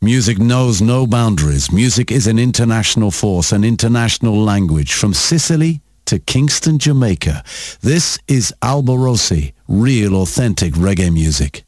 Music knows no boundaries. Music is an international force, an international language from Sicily to Kingston, Jamaica. This is Alborosie, real authentic reggae music.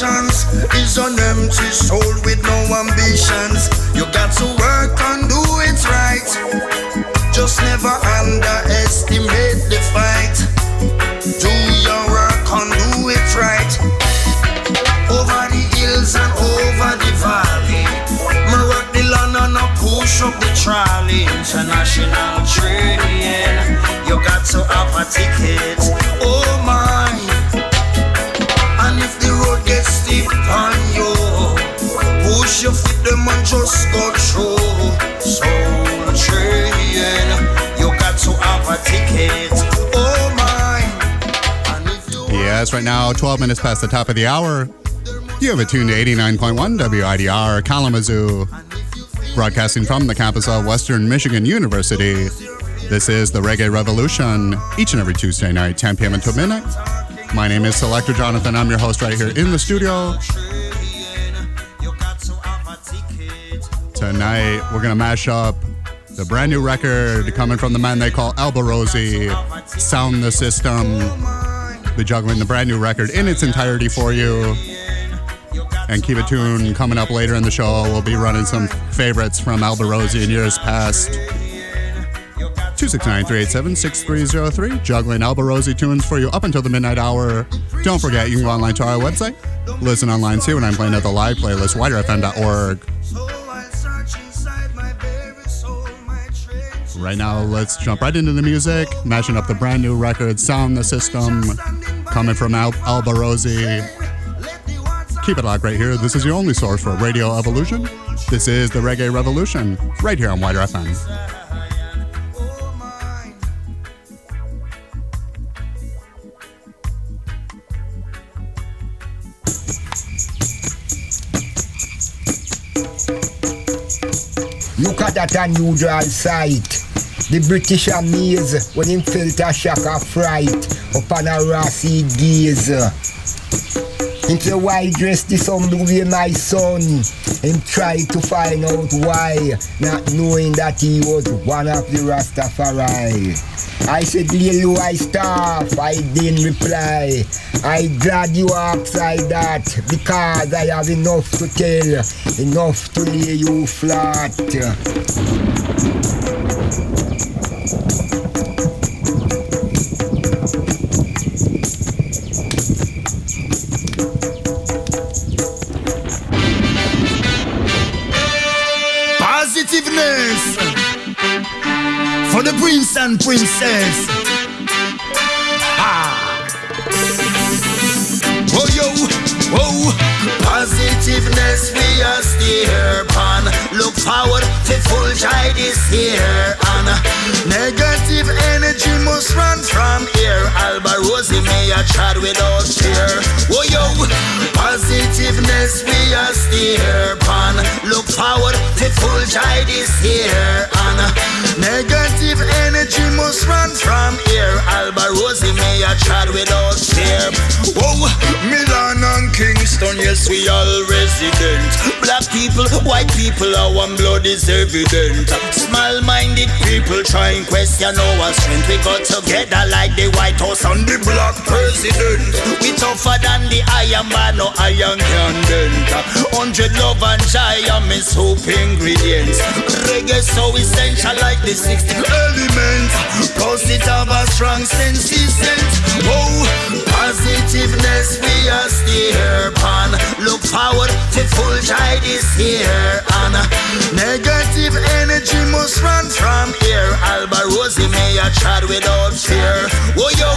patience is an empty soul with no ambitions. You got to work and do it right. Just never underestimate the fight. Do your work and do it right. Over the hills and over the valley. Me work the land and I push up the trolley. International trading. You got to have a ticket. Oh my. Your feet them and just go through. Soul train. You got to have a ticket. Oh. Yes, right now, 12 minutes past the top of the hour. You have a tune to 89.1 WIDR Kalamazoo, broadcasting from the campus of Western Michigan University. This is the Reggae Revolution, each and every Tuesday night, 10 p.m. until midnight. My name is Selector Jonathon. I'm your host right here in the studio. Tonight, we're going to mash up the brand new record coming from the man they call Alborosie, Sound the System. Be juggling the brand new record in its entirety for you. And keep it tuned. Coming up later in the show, we'll be running some favorites from Alborosie in years past. 269-387-6303. Juggling Alborosie tunes for you up until the midnight hour. Don't forget, you can go online to our website. Listen online too, and I'm playing at the live playlist, widrfm.org. Right now, let's jump right into the music, mashing up the brand new record, Sound the System, coming from Al- Alborosie. Keep it locked right here. This is your only source for Radio Evolution. This is the Reggae Revolution, right here on Wider FM. At that unusual sight. The British amaze when him felt a shock of fright upon a Rossi gaze. Into why dress this way my son. Him tried to find out why, not knowing that he was one of the Rastafari. I said, Lil, I staff. I didn't reply. I glad you asked like that because I have enough to tell, enough to lay you flat. Positiveness for the prince and princess. Ah. Oh yo, oh, positiveness we are steer on. Look forward to full joy this year. And negative energy must run from here. Alborosie may a chat without fear. Oh yo, positiveness we are steer on. Look forward to full joy this year. And negative energy must run from here. Alborosie may a chat without fear. Whoa, Milan and Kingston, yes, we all resident. Black people, white people, our blood is evident. Small minded people try and question our strength. We got together like the White House and the black president. We tougher than the Iron Man, no iron candent. Hundred love and joy are my soup ingredients. Reggae so essential like the sixth element. Cause it have a strong sense. Whoa, oh, positiveness we are steer on. Look forward to full joy this year. And negative energy must run from here. Alba Rosie may a chat without fear. Oh yo,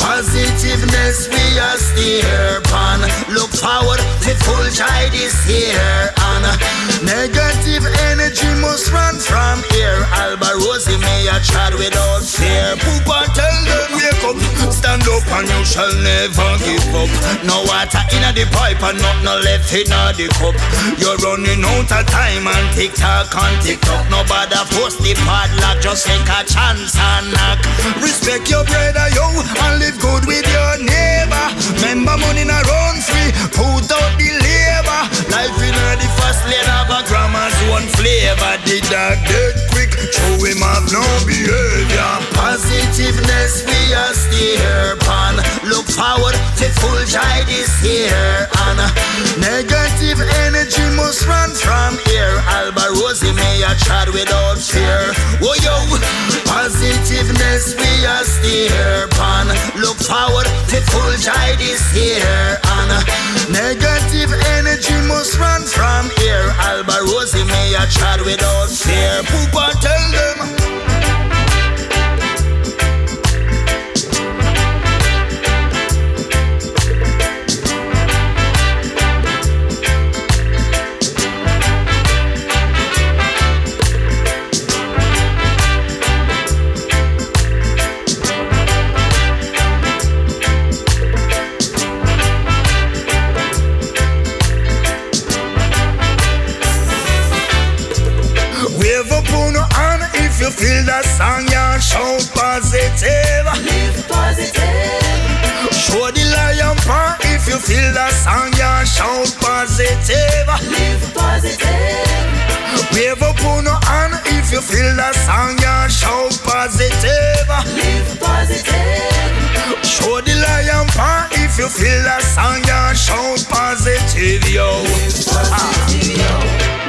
positiveness we are steer on. Look forward to full joy this year. And negative energy must run from here. Alborosie may a chat without fear. Pupa tell them wake up, stand up and you shall never give up. No water in the pipe and nothing left in the cup. You're running out of time and tick tock and tick tock. Nobody post the padlock, just take a chance and knock. Respect your brother, yo, and live good with your neighbor. Remember money not run free, put out the labor. Life in the first lane of a grandma's one flavor. The dog dead quick, show him have no behavior. Positiveness we are steer on. Look forward to full joy this year. And negative energy must run from here. Alborosie may a chat without fear. Oh yo, positiveness we are steer pan. Look forward to full joy this year. And negative energy must run from here. Alborosie may a chat without fear. Pupa tell them. You feel that song, yeah, shout positive. Live positive. Show the lion part if you feel that song, yeah, shout positive. Live positive. Wave up on your hand if you feel that song, yeah, shout positive. Live positive. Show the lion part if you feel that song, yeah, shout positive, yo. Live positive, yo.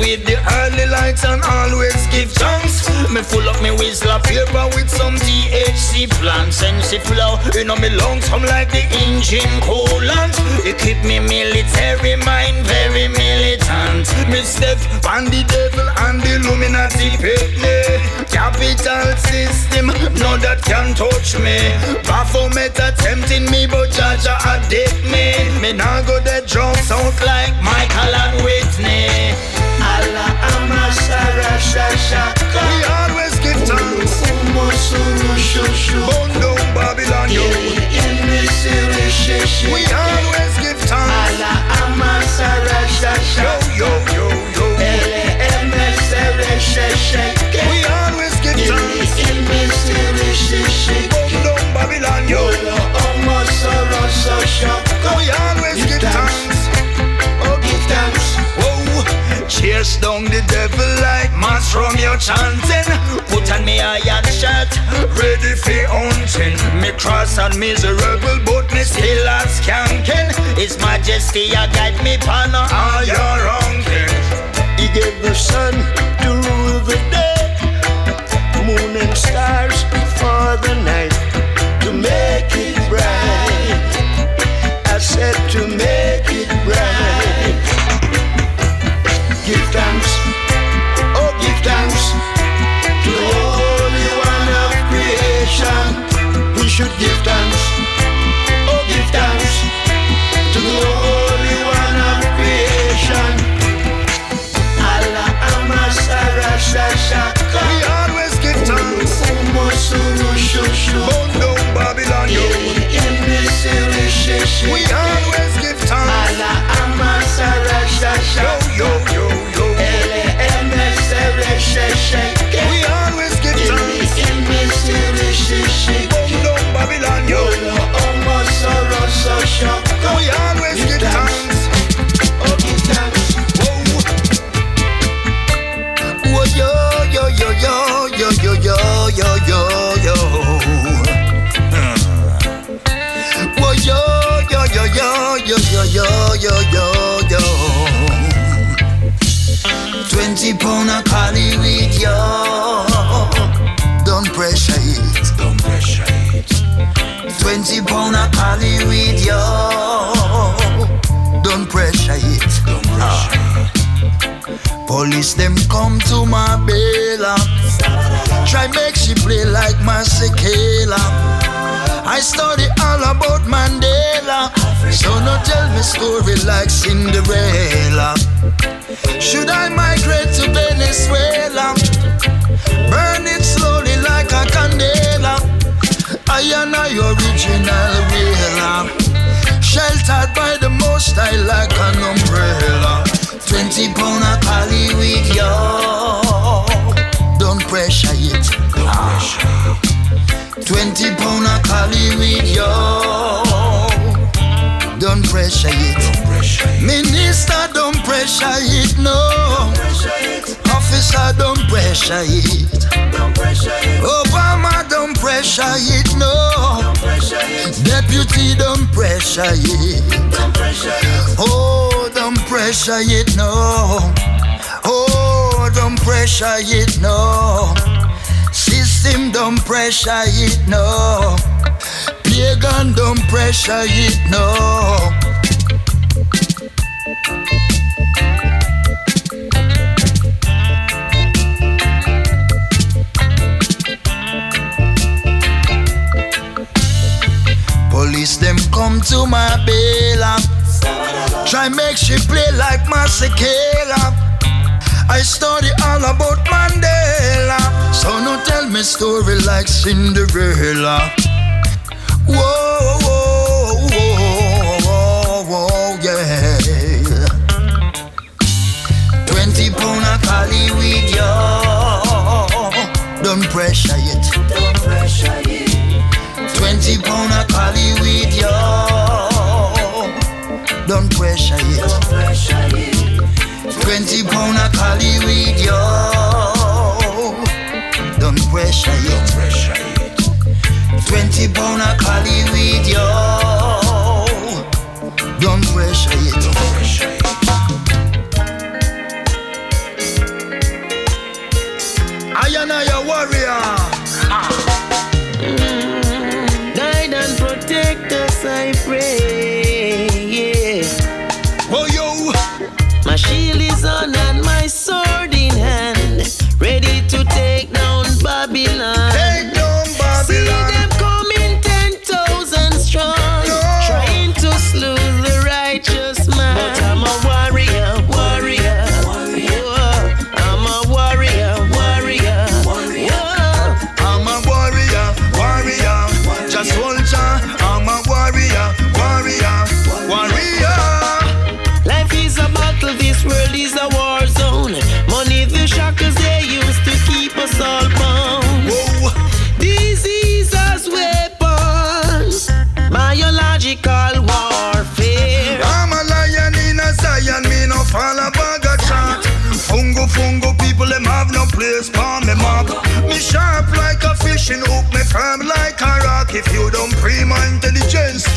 With the early lights and always give thanks. Me full up me whistle paper with some THC plants and she flow. You know me lungs hum like the engine coolant. It keep me military mind very militant. Me step on the devil and the Illuminati pit. Capital system, no that can touch me. Baphomet attempting me, but Jaja addict me. Me nah go the drums out like Michael and Whitney. Allah Amasara Shashaka. We always give thanks. Shushu. Bondo Babylon, yo. We always give thanks. Allah Amasara Shashaka. Yo, yo, yo, yo. Ele Emesere Shesheke. We always give thanks. Bondo Babylon, yo. We always give thanks. Chase down the devil like mass from your chanting. Put on me iron shirt, ready for hunting. Me cross and miserable, but me still a skanking. His Majesty a guide me pan a higher ranking. He gave the sun to rule the day, moon and stars for the night to make it bright. I said to make it bright. Should give thanks, oh give thanks to the Holy One of creation. Allah Amasara Shashaka. We always give thanks. Shushu. Bondo Babylon, yo. We always give thanks. Allah Amasara Shashaka. Yo, yo, yo, 20 pound a with yo. It. Them come to my bail. Try make she play like my Masekela. I study all about Mandela. So no tell me story like Cinderella. Should I migrate to Venezuela? Burn it slowly like a candela. I am I original whaler. Sheltered by the most I like an umbrella. 20 pound of Cali weed, yo. Don't pressure it. Don't pressure it. 20 pound of Cali weed, yo. Don't pressure it. Don't pressure it. Minister, don't pressure it, no. Don't pressure it. Officer, don't pressure it. Don't pressure it. Obama, don't pressure it, no. Don't pressure it. Deputy, don't pressure it. Don't pressure it. Oh, pressure it, no. Oh, don't pressure it, no. System, don't pressure it, no pagan, don't pressure it, no. Police them come to my bail Try make she play like Masekela I study all about Mandela So no tell me story like Cinderella Whoa, whoa, whoa, whoa, yeah. Twenty pound of Cali weed, yo. Don't pressure it. Don't pressure it. Twenty pound of Cali weed, pressure it. Don't pressure it. Twenty pound of Cali weed, yo. Don't pressure it. Don't pressure it. 20 pound of Cali weed, yo. Don't pressure it. Don't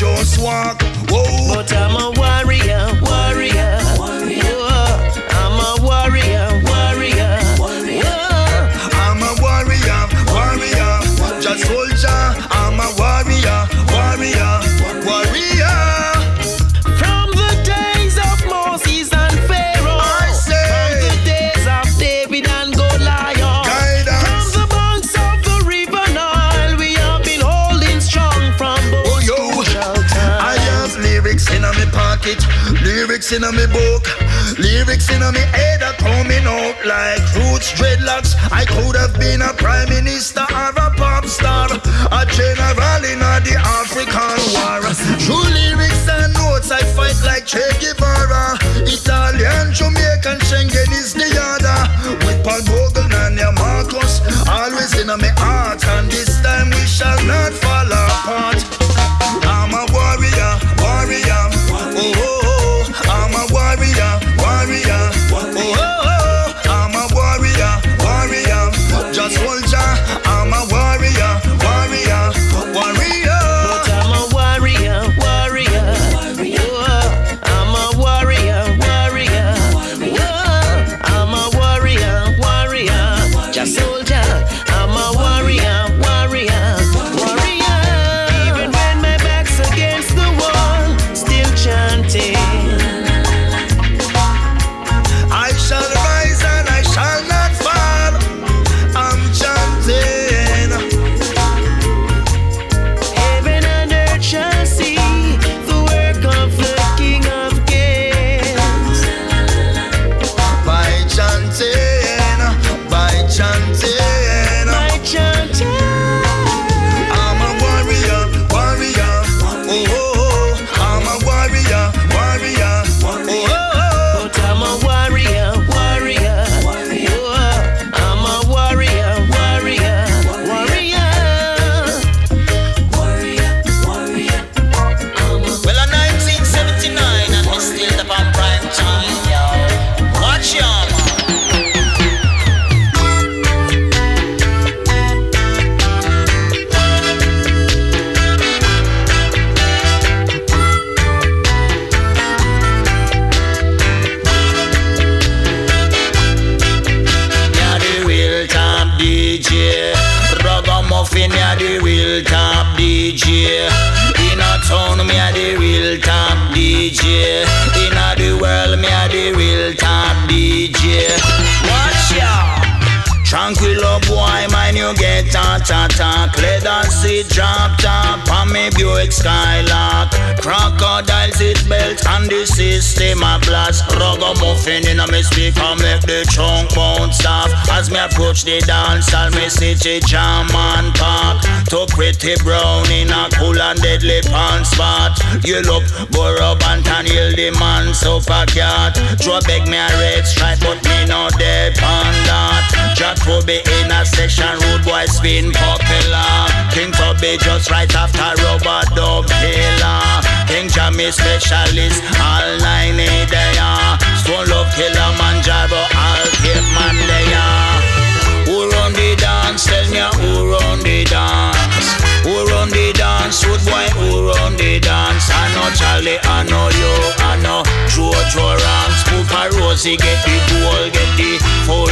just walk. In my book, lyrics in my head are coming out like roots, dreadlocks. I could have been a prime minister or a pop star, a general in the African war. Through lyrics and notes, I fight like Che Guevara. Italian, Jamaican, Schengen is the order. With Paul Bogle and your Marcus, always in my heart, and this time we shall not fall boy popular. King Tubby just right after Robert Dub Killer. King Jammy specialist, all nine there. Ah. Stone Love Killamanjaro, all caveman there. Ah. Who run the dance? Tell me who run the dance? Who run the dance? Wood boy, who run the dance? I know Charlie, I know you, I know Jojo Ranks. Cooper Rosie get the goal, get the full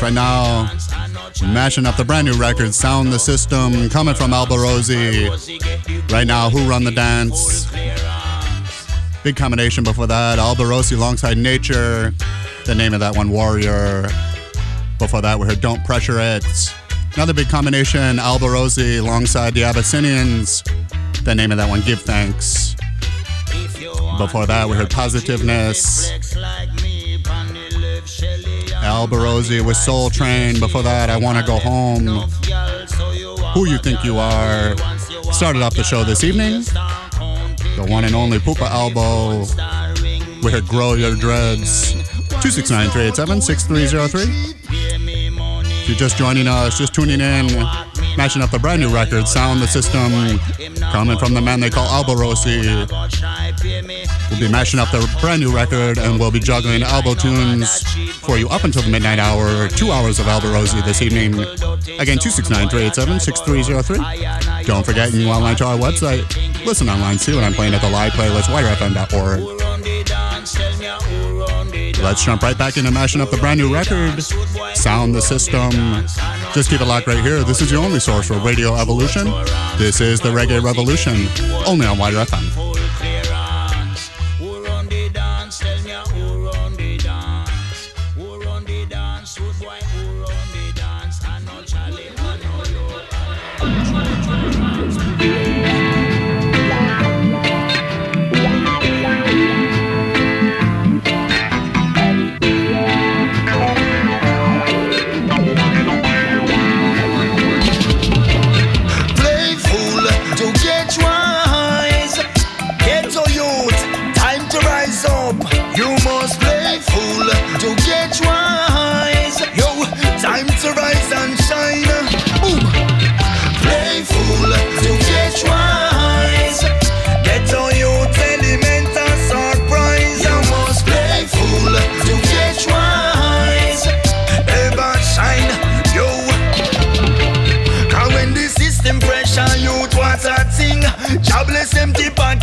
Yes, right now, mashing up the brand new record, Sound the System, coming from Alborosie. Right now, Who Run the Dance? Big combination before that, Alborosie alongside Nature. The name of that one, Warrior. Before that, we heard Don't Pressure It. Another big combination, Alborosie alongside the Abyssinians. The name of that one, Give Thanks. Before that, we heard Positiveness. Alborosie with Soul Train. Before that, I Wanna Go Home. Who You Think You Are. Started off the show this evening. The one and only Pupa Albo. We heard Grow Your Dreads. 269 387 6303. If you're just joining us, just tuning in, mashing up the brand new record, Sound the System, coming from the man they call Alborosie. We'll be mashing up the brand new record and we'll be juggling Albo tunes for you up until the midnight hour, two hours of Alborosie this evening. Again, 269 387 6303. Don't forget, you can online to our website. Listen online, see what I'm playing at the live playlist, widrfm.org. Let's jump right back into mashing up the brand new record, Sound the System. Just keep it locked right here. This is your only source for Radio Evolution. This is the Reggae Revolution, only on Wider FM.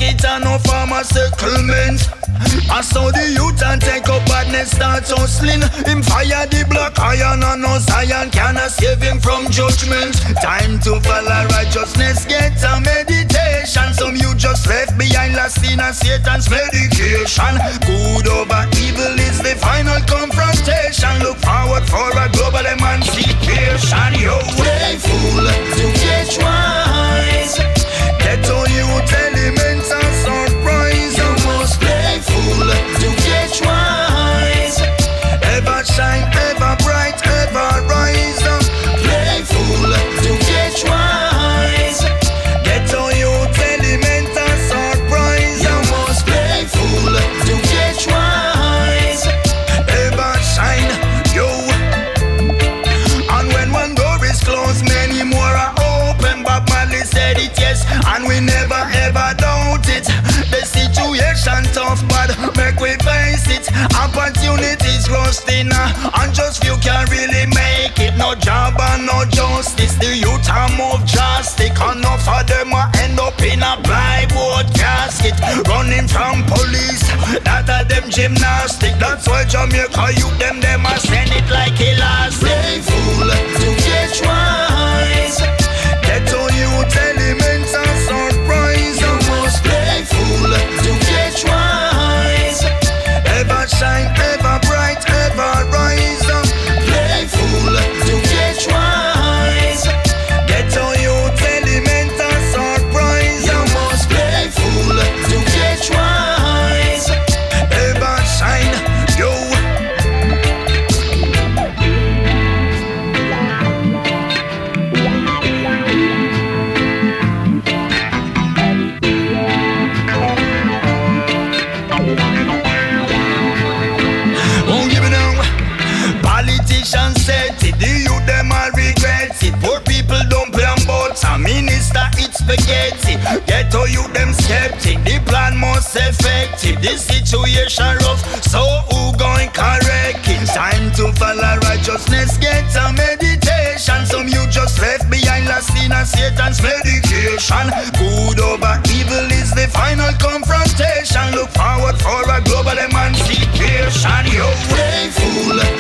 Pocket and no farmer settlement. I saw the youth and take up badness start hustling. Him fire the black iron and no Zion cannot save him from judgment? Time to follow righteousness get a meditation. Some you just left behind last in a Satan's medication. Good over evil is the final confrontation. Look forward for a global emancipation. Yo, fool, to get wise shine, ever bright, ever rise Playful to get wise Get on you element and surprise You must playful to get wise Ever shine, yo and when one door is closed, many more are open. Bob Marley said it, yes, and we never ever doubt it. The situation tough, but make we face it. Rusting, uh, and just few can really make it. No job and no justice. The youth are move drastic. Enough of them will end up in a plywood casket, running from police. That of them gymnastic. That's why Jamaica you them them a send it like elastic. Play fool Youth them skeptic, the plan most effective. The situation rough, so who going correct it? Time to follow righteousness, get a meditation. Some you just left behind last seen as Satan's medication. Good over evil is the final confrontation. Look forward for a global emancipation. Yo, play fool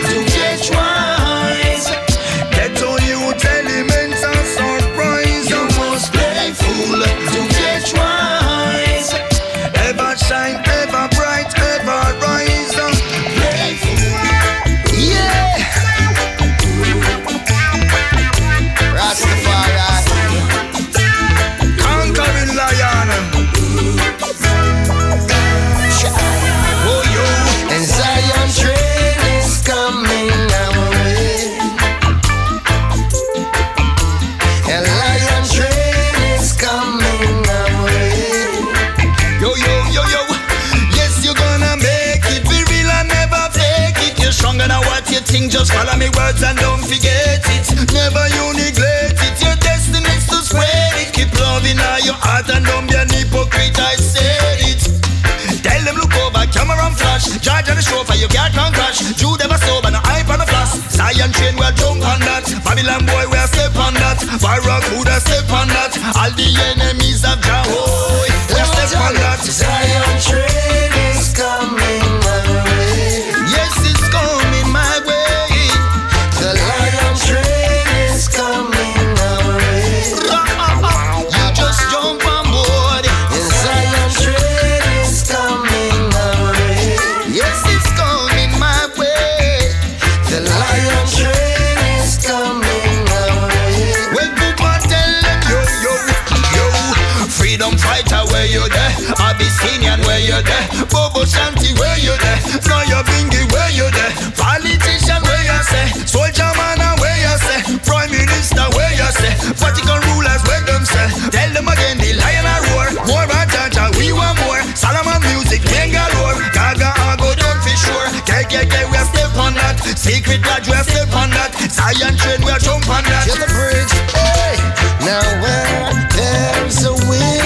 follow and don't forget it. Never you neglect it. Your destiny's to spread it. Keep loving all your heart and don't be an hypocrite. I said it. Tell them look over, camera and flash. Charge on the chauffeur, you can't can crash. Jude ever sober, no hype on the flash. Zion train, we'll jump on that. Babylon boy, we'll step on that. Barracuda, step on that. All the enemies of Jehovah, we'll step on that. Zion train that, secret lodge we a step on that, Zion train we a jump on that. To the bridge, hey. Now where there's a will,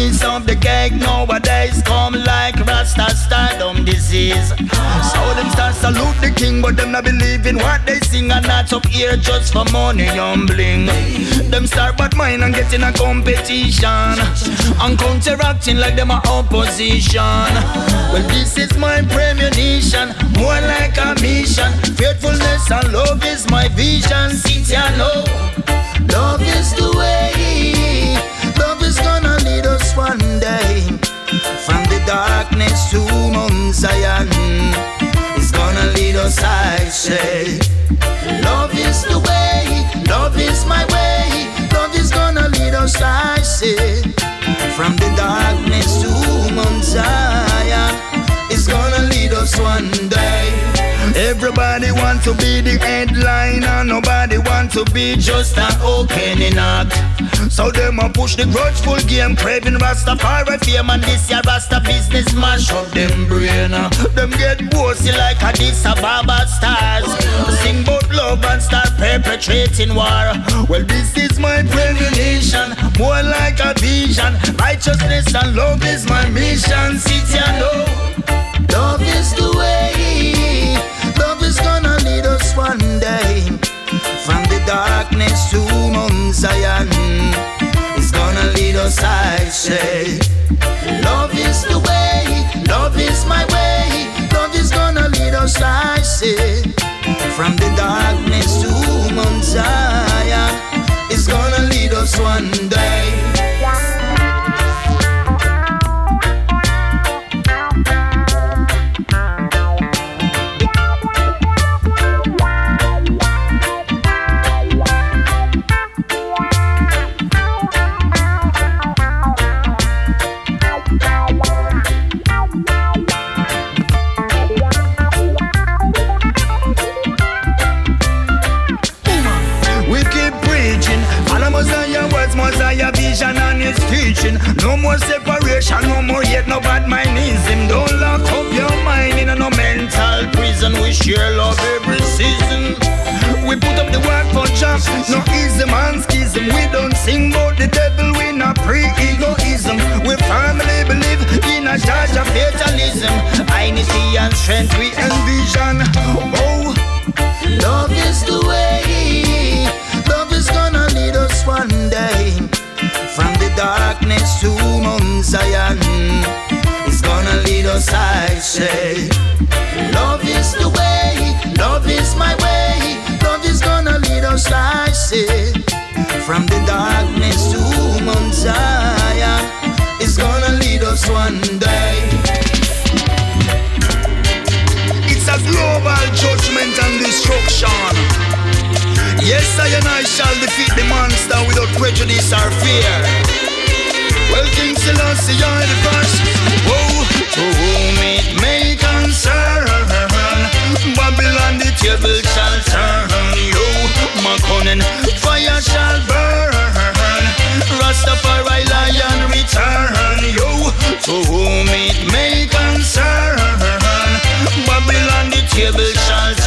piece of the cake nowadays. Come like Rasta stardom disease. So them start salute the king, but them not believe in what they sing and not up here just for money and. Them start bad mind and get in a competition and counteracting like them a opposition. Well, this is my premonition, more like a mission. Faithfulness and love is my vision. Sit ya know. Love is the way. Zion is gonna lead us, I say. Love is the way, love is my way, love is gonna lead us, I say. From the darkness to Mount Zion is gonna lead us one day. Everybody wants to be the headliner. nobody wants to be just an opening act. So them a push the grudgeful game, craving Rastafari fame and this year Rasta business mash up them brain. uh. Them get bossy like Addis Ababa stars. Sing about love and start perpetrating war. Well, this is my premonition, more like a vision. Righteousness and love is my mission. City and know. Love is the way. Love is gonna lead us one day from the darkness to Mount Zion. It's gonna lead us, I say. Love is the way. Love is my way. Love is gonna lead us, I say. From the darkness to Mount Zion. It's gonna lead us one day. Teaching. No more separation, no more yet no bad mindism. Don't lock up your mind in a no mental prison. We share love every season. We put up the work for jobs, no easy man schism. We don't sing about the devil, we not pre-egoism. We firmly believe in a charge of fatalism. Unity and strength we envision. Oh, Love is the way. Love is gonna lead us one day from the darkness to Mount Zion. It's gonna lead us, I say. Love is the way. Love is my way. Love is gonna lead us, I say. From the darkness to Mount Zion. It's gonna lead us one day. It's a global judgment and destruction. Yes, I and I shall defeat the monster without prejudice or fear. Well, King Selassie, I the first. Whoa, to whom it may concern. Babylon, the table shall turn. Yo, Makonnen, fire shall burn. Rastafari lion return. Yo, to whom it may concern. Babylon, the table shall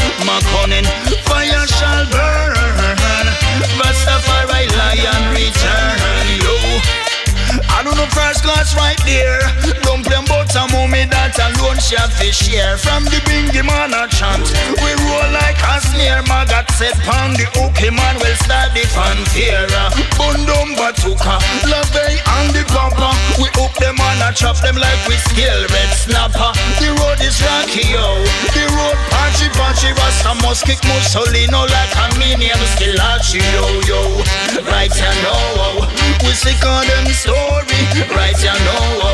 Yo, Makonnen, fire shall burn. Rastafari lion return. I don't know first class right there. Don't play about a moment that alone she have to share. From the bingy man a chant, we roll like a snare. Magat set pound the okay man will start the fanfare. Bundum batuka, love and the papa. We hook them and a chop them like we skill red snapper. The road is rocky yo, the road patchy patchy. Rasta must kick Mussolini like a minion still yo yo. Right you oh, know, oh. we sick of them story. Right you know,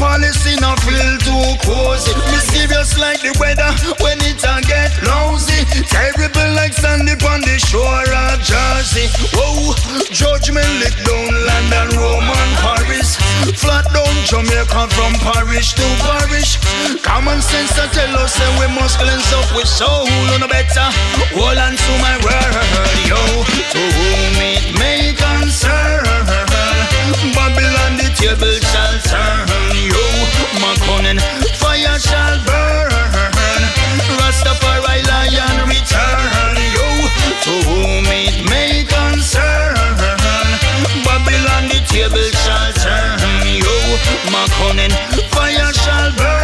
Vatican palace, feel too cozy. Mysterious like the weather when it a get lousy. Terrible like sandy on the shore of Jersey. Whoa, judgment lick down London, Rome and Paris. Flat down Jamaica from parish to parish. Common sense to tell us that we must cleanse up with soul. No better. Hold on to my word, yo. To whom it may concern. Babylon the table shall turn, yo. Makonnen, fire shall burn. Rastafari lion return, yo. To whom it may concern. Babylon the table shall turn, yo. Makonnen, fire shall burn.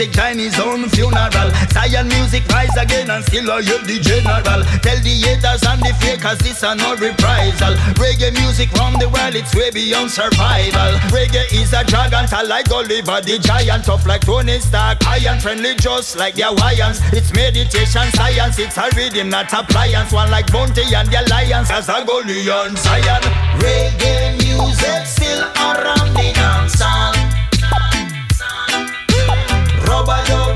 Music, Chinese own funeral. Zion music rise again and still I the general. Tell the haters and the fakers this are no reprisal. Reggae music from the world, it's way beyond survival. Reggae is a tall like Oliver the giant, tough like Tony Stark, iron friendly just like the Hawaiians. It's meditation science, it's a rhythm, not appliance. One like Bounty and the Alliance, as a Goliath Zion. Reggae music still around the dance hall. Rubber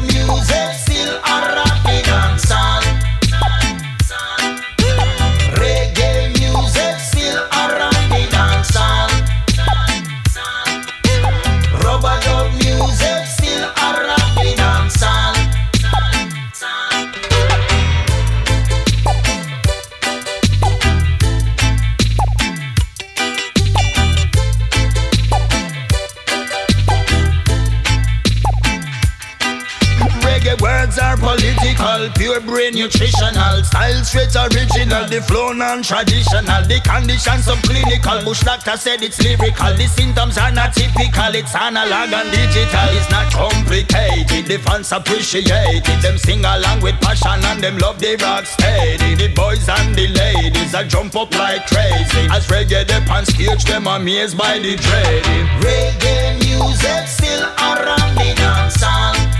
Words are political, pure brain nutritional, style straight original, the flow non-traditional, the conditions subclinical. Bush doctor said it's lyrical, the symptoms are not typical, it's analog and digital, it's not complicated. The fans appreciate it, them sing along with passion and them love the rock steady. The boys and the ladies are jump up like crazy. As reggae they on stage, them amazed by the trading. Reggae music still around the dance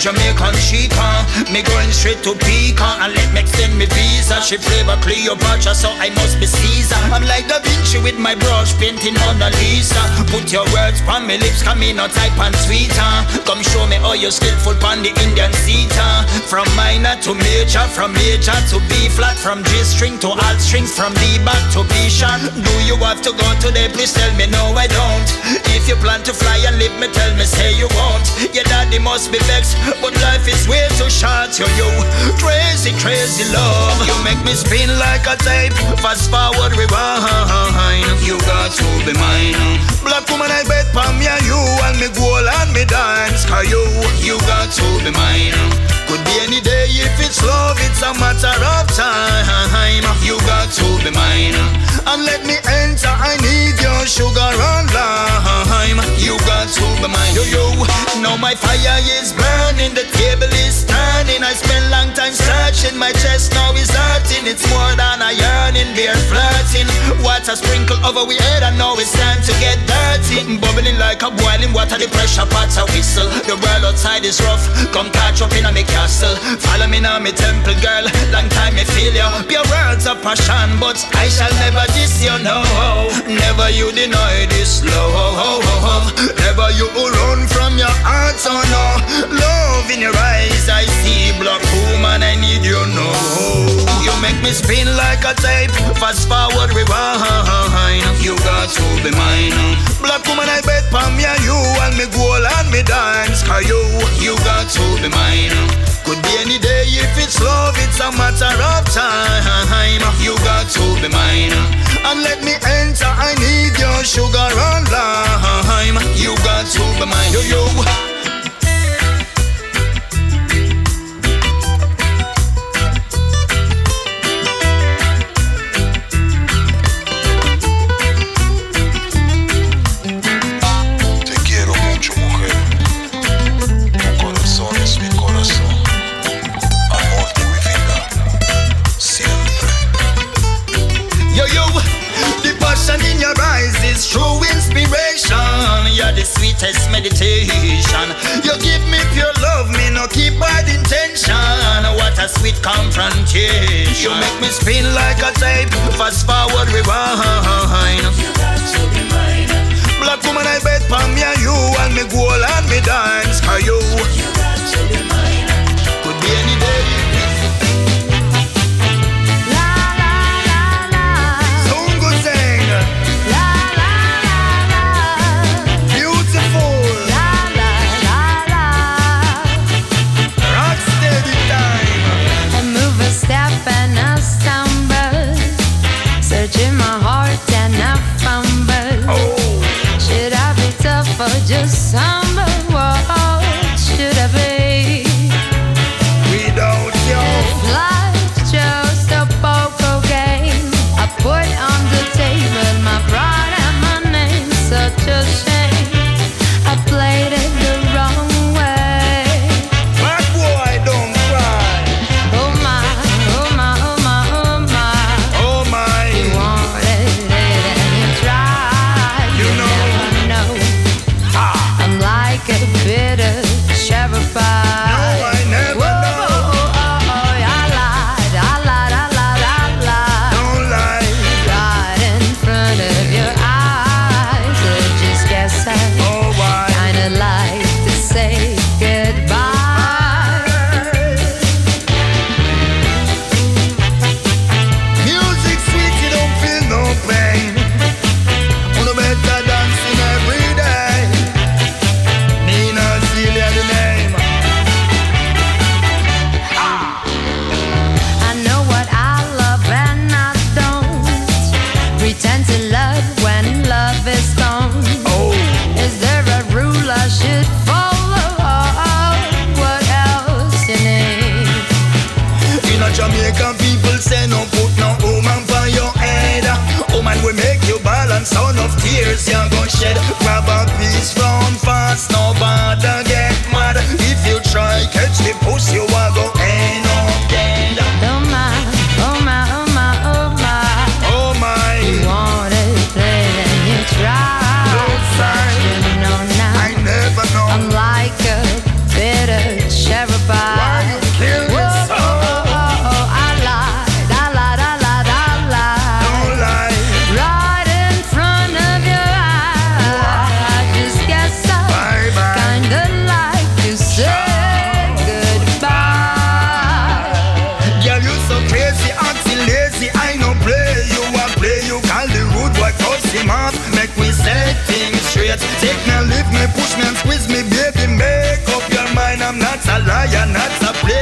Jamaican chica. Me going straight to Pica And let me extend me visa. She flavor Cleopatra so I must be Caesar. I'm like Da Vinci with my brush painting Mona Lisa. Put your words pon me lips Come in no type and sweeter. Come show me how you skillful pon the Indian seat seater. From minor to major From major to B flat. From G string to alt strings From D back to B sharp. Do you have to go today? Please tell me no I don't. If you plan to fly and leave me tell me say you won't. Your daddy must be vexed But life is way too short Yo yo. Crazy crazy love. You make me spin like a tape. Fast forward rewind. You got to be mine. Black woman I bet for me and you And me goal and me dance. Cause you, you got to be mine Could be any day if it's love It's a matter of time. You got to be mine. And let me enter. I need your sugar and lime. You got to be mine. Yo yo. Now my fire is burning. The table is turning I spend long time searching. My chest now is hurting. It's more than a yearning. Beer flirting. Water sprinkle over we head. And now it's time to get dirty. Bubbling like a boiling water. The pressure pots a whistle. The world outside is rough. Come catch up in a me castle. Follow me now me temple girl. Long time me feel you. Your words of passion But I shall never diss you no. Never you deny this love. Never you run from your heart so no. Love in your eyes I see. Black woman I need you no make me spin like a tape. Fast forward, rewind. You got to be mine. Black woman, I bet for me, and you and me goal and me dimes. Cause you, you got to be mine. Could be any day if it's love, it's a matter of time. You got to be mine. And let me enter, I need your sugar and lime. You got to be mine. Yo, yo. Sweet confrontation. You make me spin like a tape, fast forward, rewind. You got to be mine. Black woman, I bet for me and you, and me gold and me dance for you? You got to be mine. Could be any day. some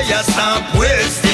ya essa puesta.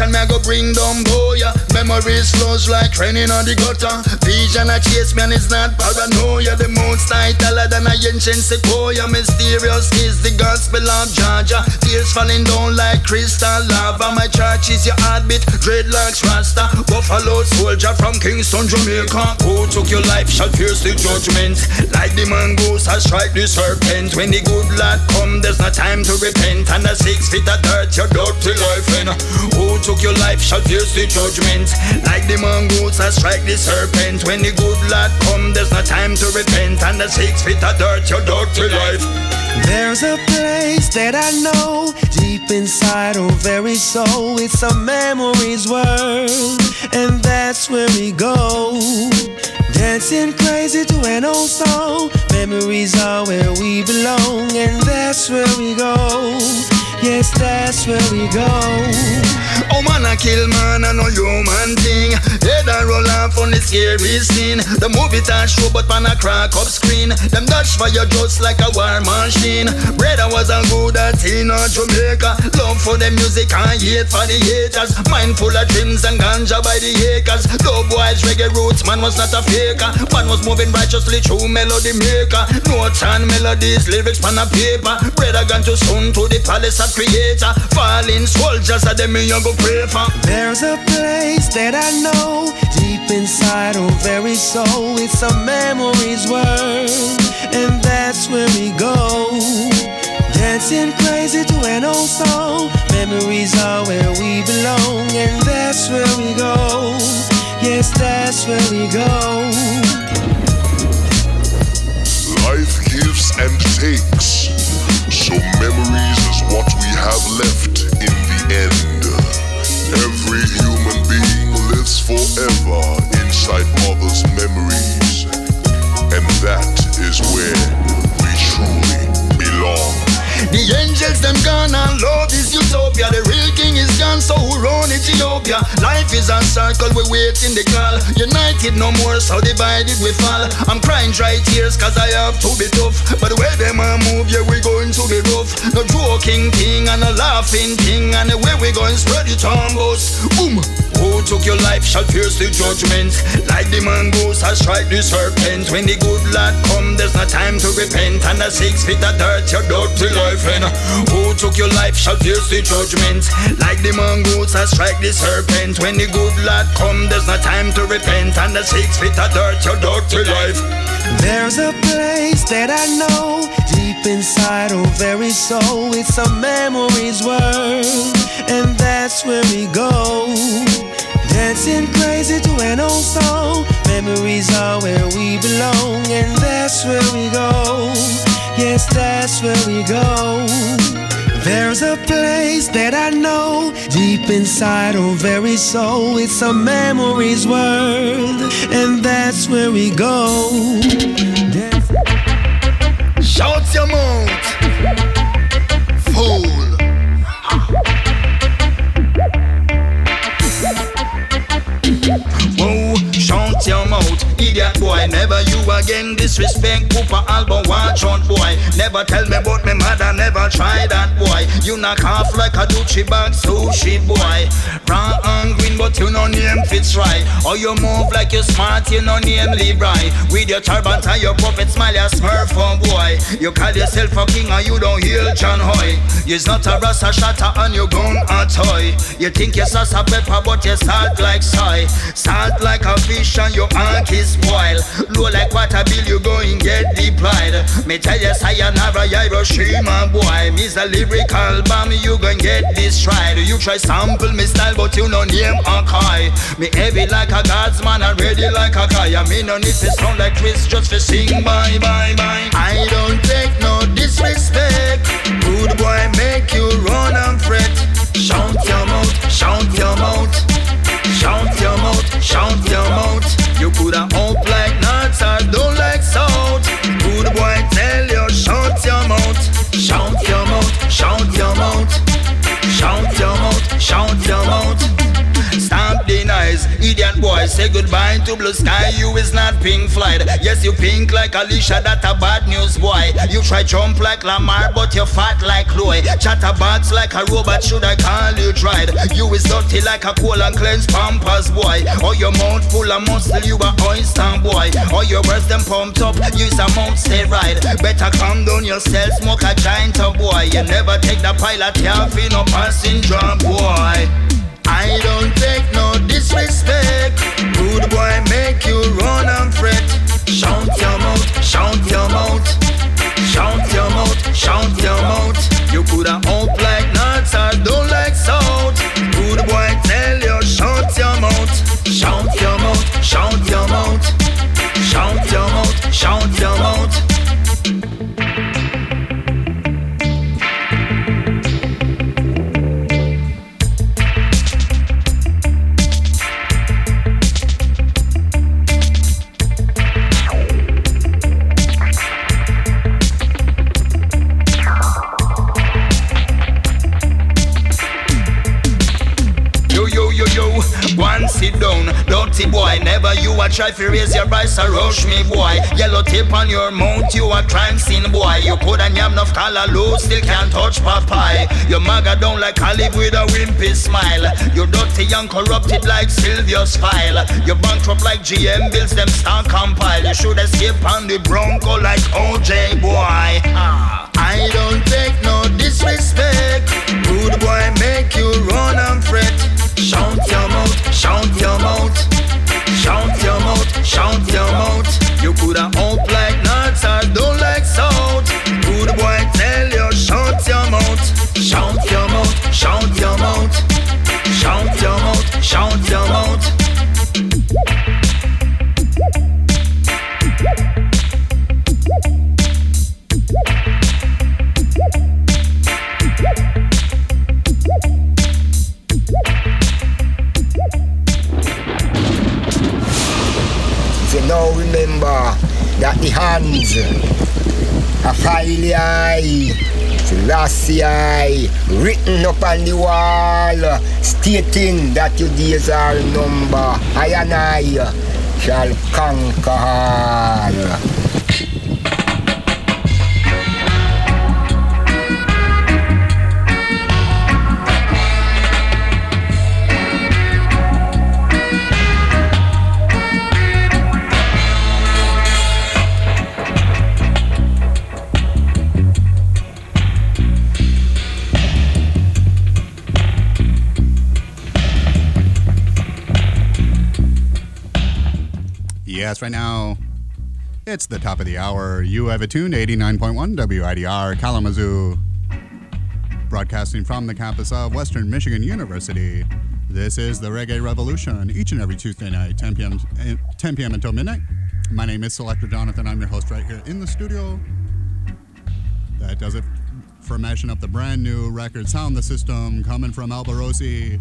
Meditation, me go bring down boy. Memories flows like raining on the gutter. Vision I chase me and it's not paranoia. The high taller than a ancient sequoia. Mysterious is the gospel of Georgia. Tears falling down like crystal lava. My church is your heartbeat, dreadlocks rasta. Buffalo soldier from Kingston, Jamaica. Who took your life shall pierce the judgment. Like the mongoose, I strike the serpent. When the good lad come, there's no time to repent. And the six feet of dirt, your dirty life eh, in. Who took your life shall pierce the judgment. Like the mongoose, I strike the serpent. When the good lad come, there's no time to repent. And the six feet of dirt, your dirty life. There's a place that I know deep inside our very soul. It's a memories world, and that's where we go. Dancing crazy to an old song. Memories are where we belong, and that's where we go. Yes, that's where we go. Oh man, I kill man, I know human thing. Head I roll off on the scary scene. The movie time show, but man, I crack up screen. Them dash fire just like a war machine. Brother was a good at in Jamaica. Love for the music and hate for the haters. Mind full of dreams and ganja by the acres. Dub boys, reggae roots, man was not a faker. Man was moving righteously through melody maker. Notes and melodies, lyrics on a paper. Brother gone too soon to the palace of creator. Falling soldiers are them you go pray for. There's a place that I know deep inside our very soul. It's a memories world, and that's where we go. Dancing crazy to an old song. Memories are where we belong, and that's where we go. Yes, that's where we go. Life gives and takes, so memories is what we have left in the end. Every human being lives forever inside others' memories, and that is where we truly belong. The angels them gone and love is utopia. So who run Ethiopia? Life is a circle, we wait in the call. United no more, so divided we fall. I'm crying dry tears cause I have to be tough. But the way them a move, yeah, we going to be rough. No joking thing and a laughing thing. And the way we going spread it on us. Boom! Who took your life shall pierce the judgment. Like the mongoose, I strike the serpent. When the good lad come, there's no time to repent. And the six feet of dirt, your dirty life in. Who took your life shall pierce the judgment. Like the mongoose, I strike the serpent. When the good lad come, there's no time to repent. And the six feet of dirt, your dirty life. There's a place that I know deep inside our very soul. It's a memories world, and that's where we go. Dancing crazy to an old song. Memories are where we belong, and that's where we go. Yes, that's where we go. There's a place that I know deep inside our very soul. It's a memories world, and that's where we go. Shout your mouth, fool. Your mouth, idiot boy. Never you again disrespect Cooper album watch on boy. Never tell me about me mother, never try that boy. You knock off like a Gucci bag sushi boy. Brown and green, but you no name fits right. Or you move like you smart, you no name Levi. With your turban and your puppet smile, you smurf on boy. You call yourself a king and you don't heal John Hoy. You's not a rasta shatter and you gun a toy. You think you're salsa pepper, but you salt like soy. Salt like a fish and your is spoil. Low like water bill, you going get deployed. Me tell you, sayonara, Hiroshima boy. Me's a lyrical bomb, you gon' get destroyed. You try sample me style, but you no name a kai. Me heavy like a god's man, and ready like a guy. I mean, no need to sound like Chris just for sing bye bye bye. I don't take no disrespect. Good boy, make you run and fret. Shout your mouth, shout your mouth. Shout your mouth, shout your mouth. You say goodbye to blue sky. You is not pink Floyd. Yes, you pink like Alicia, that a bad news boy. You try jump like Lamar, but you fat like Chloe. Chatterbox like a robot, should I call you tried? You is dirty like a cool and cleanse pampers boy. Or your mouth full of muscle, you a oyster boy. Or your breast them pumped up, you is a mount stay right. Better calm down yourself, smoke a giant boy. You never take the pilot, you no passenger boy. I don't take no disrespect. Good boy make you run and fret. Shout your mouth, shout your mouth. Shout your mouth, shout your mouth. You coulda sit down, dirty boy. Never you a try to raise your voice or rush me, boy. Yellow tape on your mouth, you a crime scene, boy. You could have yam enough color low, still can't touch Popeye. Your maga down like Olive with a wimpy smile. You dirty and corrupted like Sylvia's file. You bankrupt like GM bills, them start compile. You should escape on the Bronco like OJ, boy. Ah. I don't take no disrespect. Good boy make you run and fret. Shout your mouth, shout your mouth. Shout your mouth, shout your mouth. You coulda up like nuts or don't remember that the hands highly high, Selassie written up on the wall, stating that your days are number. I and I shall conquer all. Yes, right now it's the top of the hour. You have it tuned 89.1 WIDR Kalamazoo, broadcasting from the campus of Western Michigan University. This is the Reggae Revolution each and every Tuesday night, 10 p.m. eh, 10 p.m. until midnight. My name is Selector Jonathon. I'm your host right here in the studio. That does it for mashing up the brand new record sound the system coming from Alborosie.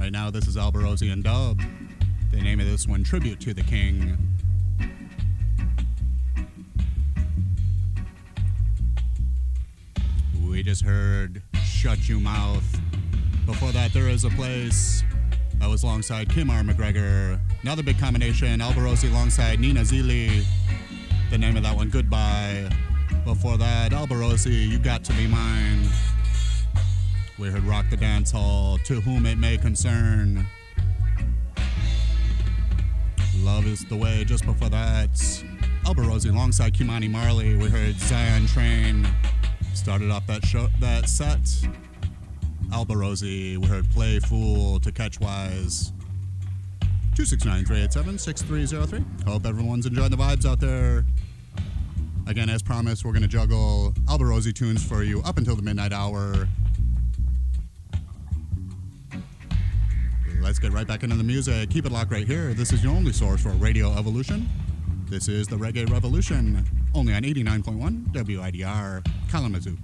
Right now, this is Alborosie and Dub. The name of this one, Tribute to the King. We just heard Shut You Mouth. Before that, There Is a Place. That was alongside Kemar McGregor. Another big combination, Alborosie alongside Nina Zilli. The name of that one, Goodbye. Before that, Alborosie, You Got to Be Mine. We heard Rock the Dance Hall, To Whom It May Concern. Love is the Way. Just before that, Alborosie alongside Ky-Mani Marley. We heard Zion Train. Started off that show, that set. Alborosie. We heard Play Fool to Catch Wise. 269 387 6303. Hope everyone's enjoying the vibes out there. Again, as promised, we're going to juggle Alborosie tunes for you up until the midnight hour. Let's get right back into the music. Keep it locked right here. This is your only source for Radio Evolution. This is the Reggae Revolution, only on 89.1 WIDR Kalamazoo.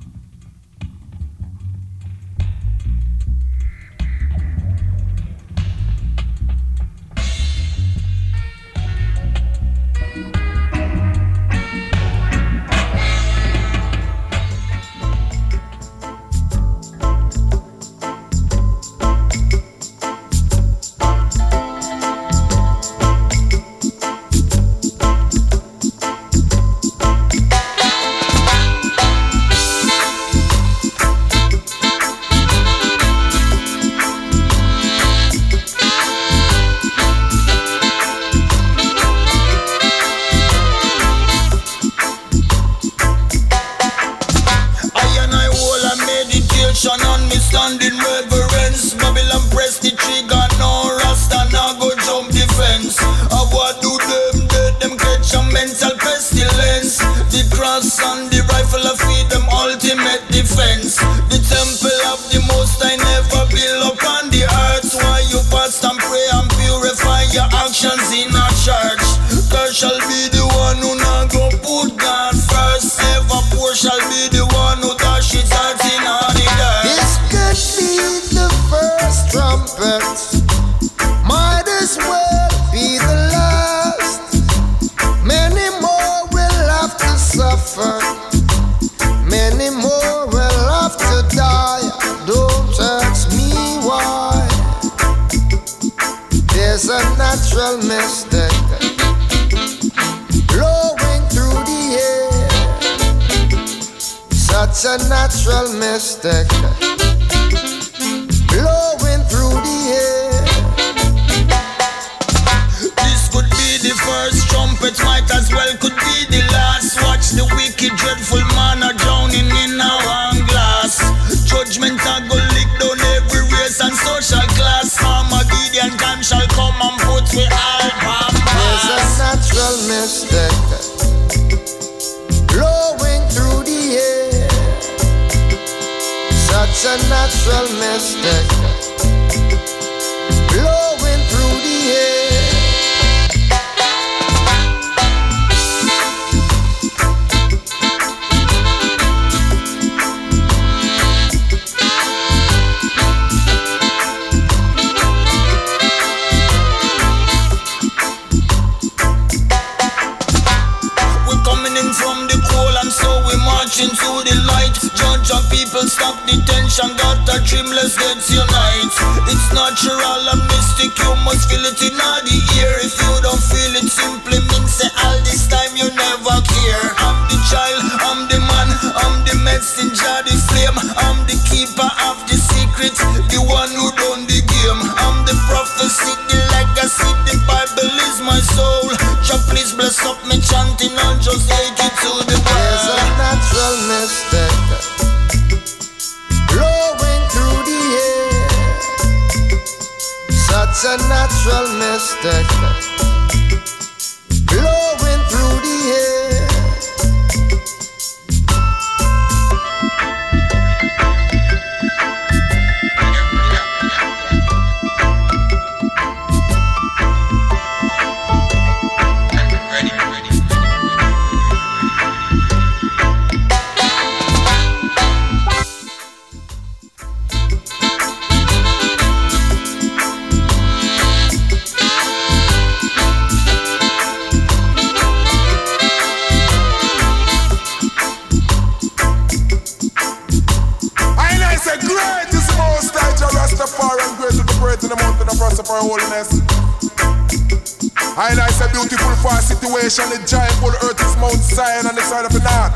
Full for situation, the giant full earth is Mount Zion on the side of the north.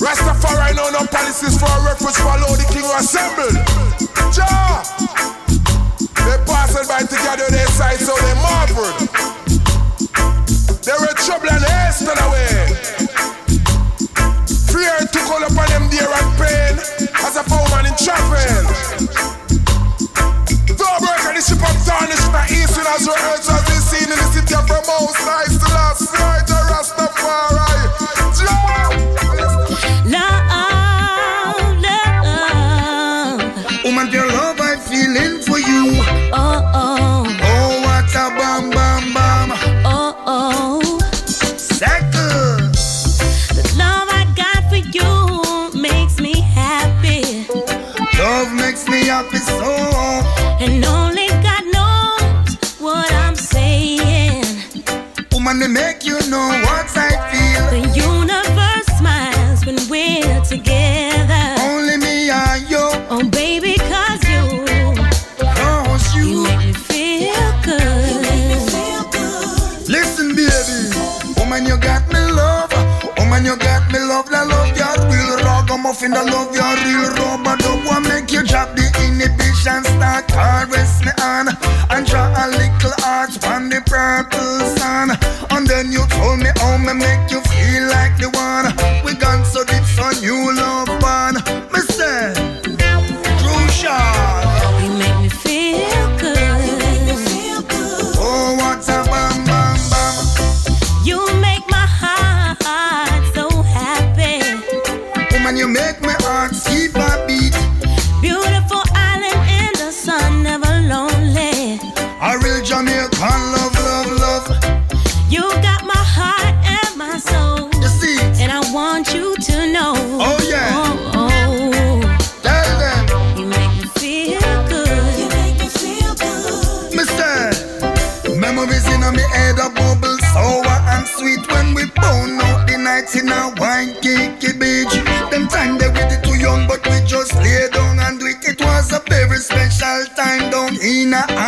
Rastafari know no policies for a refuge, all the king who assembled. Ja! They passed by together, they sight, so they marveled. They were trouble and haste hastened way. Fear took all upon them there and pain as a foeman in travel. Don't break any ship up tarnish the east and as rehearsed as we seen in the city of Ramos. Nice to last night, a Rastafari. Jump! in love your real rubber dub What make you drop the inhibition? Start caress me on And draw a little heart from the purple sun. China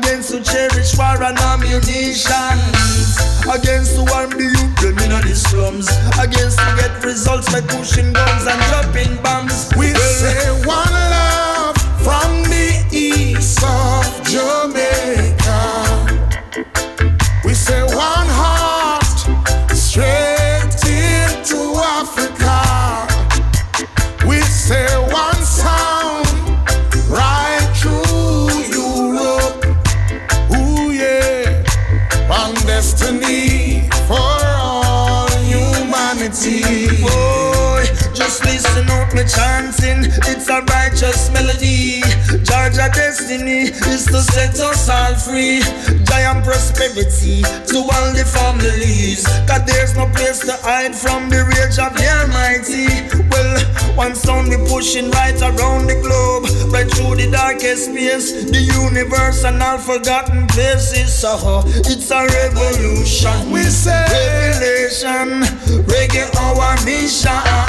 against to cherish war and ammunition. Against to arm the youth, them in the slums. Against to get results by pushing guns and dropping bombs. to all the families. Cause there's no place to hide from the rage of the Almighty. Well, one sound we pushing right around the globe, right through the darkest space, the universe and all forgotten places. So it's a revolution. We say revelation, reggae our mission.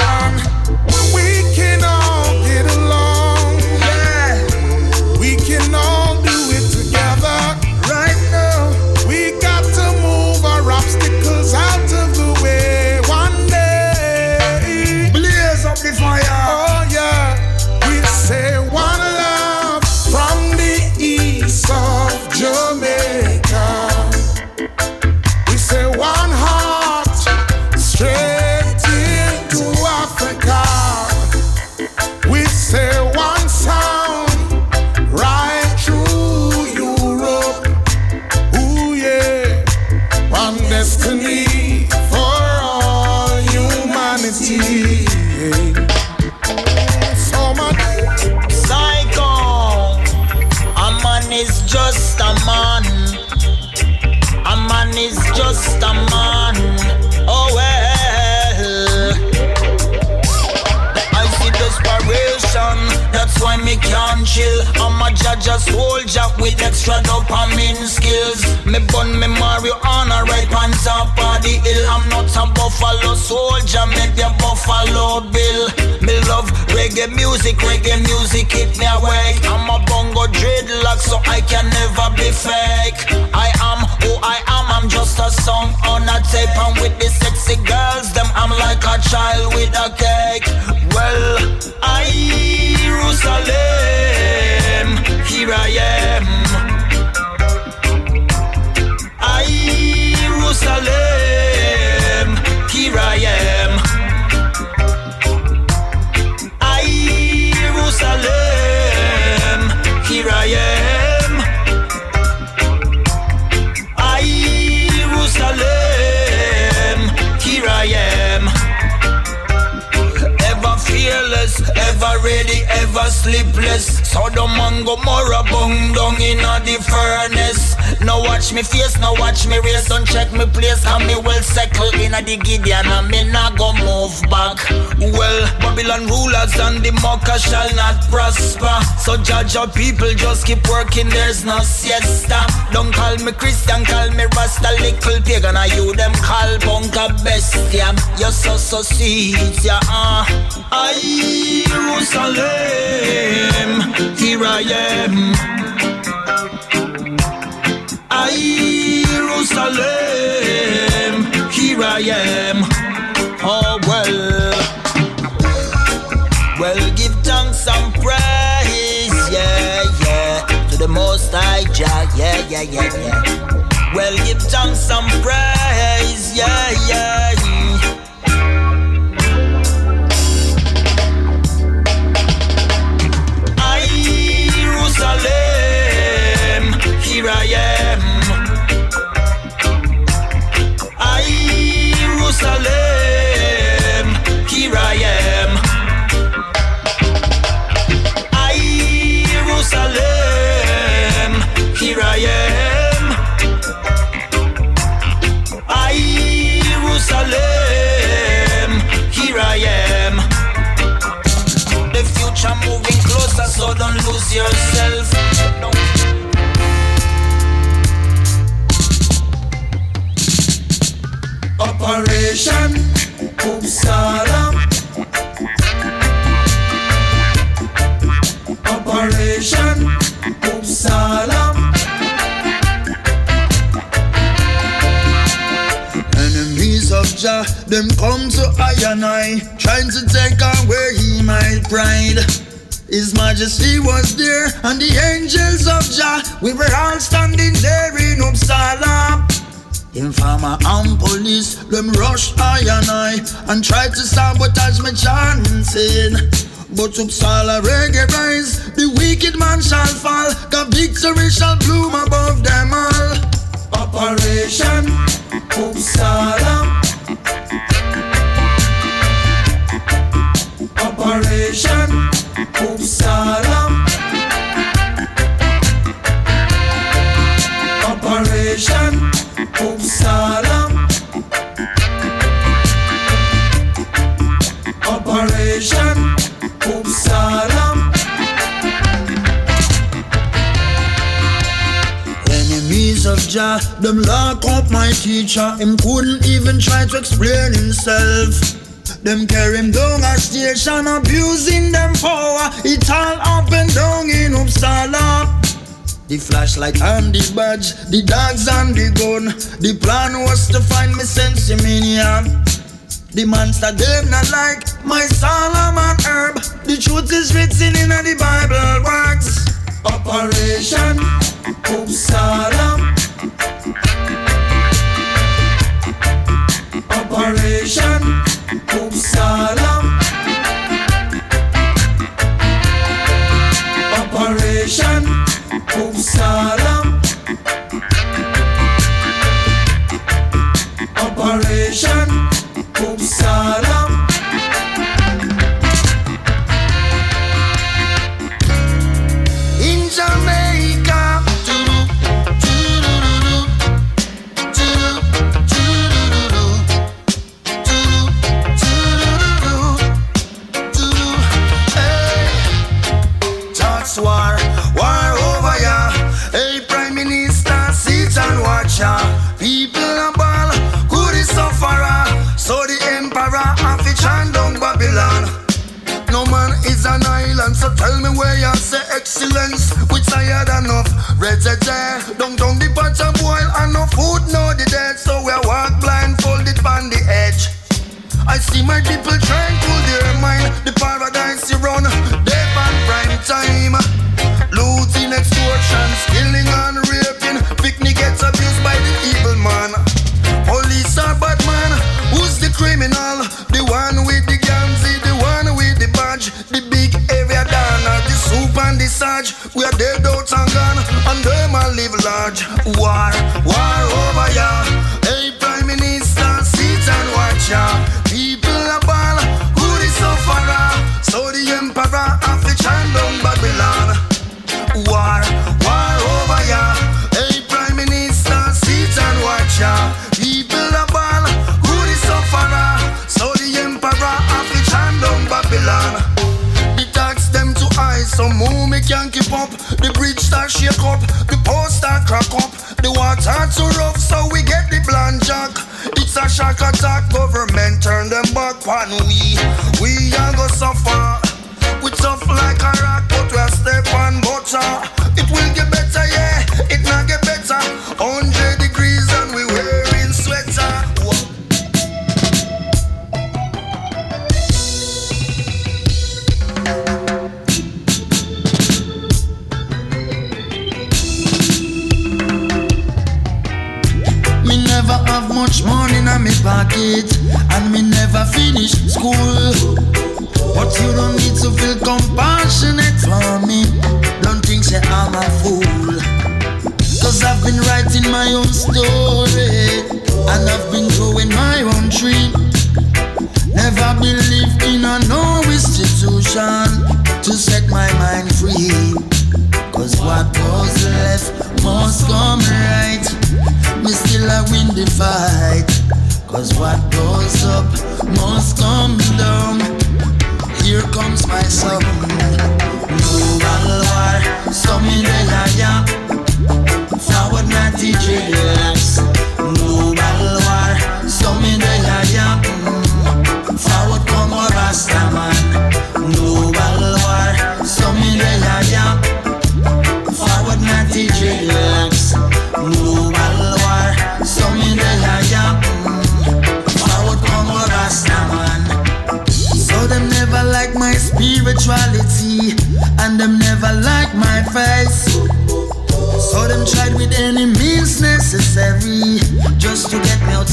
Me bun me Mario on a right pants up on the hill. I'm not a buffalo soldier, make your buffalo bill. Me love reggae music, reggae music keep me awake. I'm a bongo dreadlock, so I can never be fake. I am who I am, I'm just a song on a tape. I'm with the sexy girls, them I'm like a child. Sleepless. Sodom and Gomorrah bung down in the furnace. Now watch me face, now watch me race, don't check me place. Come me well settle in a the Gideon and me not go move back. Well, Babylon rulers and the mocker shall not prosper. So judge your people, just keep working, there's no siesta. Don't call me Christian, call me Rasta, little pagan. I you them call bunker bestia. You're so so sweet, yeah. Uh. I Jerusalem, here I am. Jerusalem, here I am. Oh well, well give thanks and praise, yeah, yeah, to the Most High Jah, yeah, yeah, yeah, yeah. Well give thanks and praise, yeah, yeah. Jerusalem, here I am. I Jerusalem, here I am. I Jerusalem, here I am. The future moving closer, so don't lose yourself. Operation Uppsala. Operation Uppsala. Enemies of Jah, them come to I and I, trying to take away my pride. His Majesty was there, and the angels of Jah, we were all standing there in Uppsala. Informer and police, them rush I and I and try to sabotage my chanting. But Uppsala reggae rise, the wicked man shall fall, the victory shall bloom above them all. Operation Uppsala. Operation Uppsala. Of Jah, them lock up my teacher. Him couldn't even try to explain himself. Them carry him down a station, abusing them power. It all up and down in Uppsala. The flashlight and the badge, the dogs and the gun. The plan was to find me sensimania. The monster them not like my Solomon herb. The truth is written in the Bible words. Operation Uppsala. Operation Uppsala. Operation Uppsala. Excellence. We tired enough. Red there. Don't down the pot of boil and no food, no the dead. So we walk blindfolded on the edge. I see my people trying to their mind. The paradise you run, they on prime time. Looting, extortion, killing and and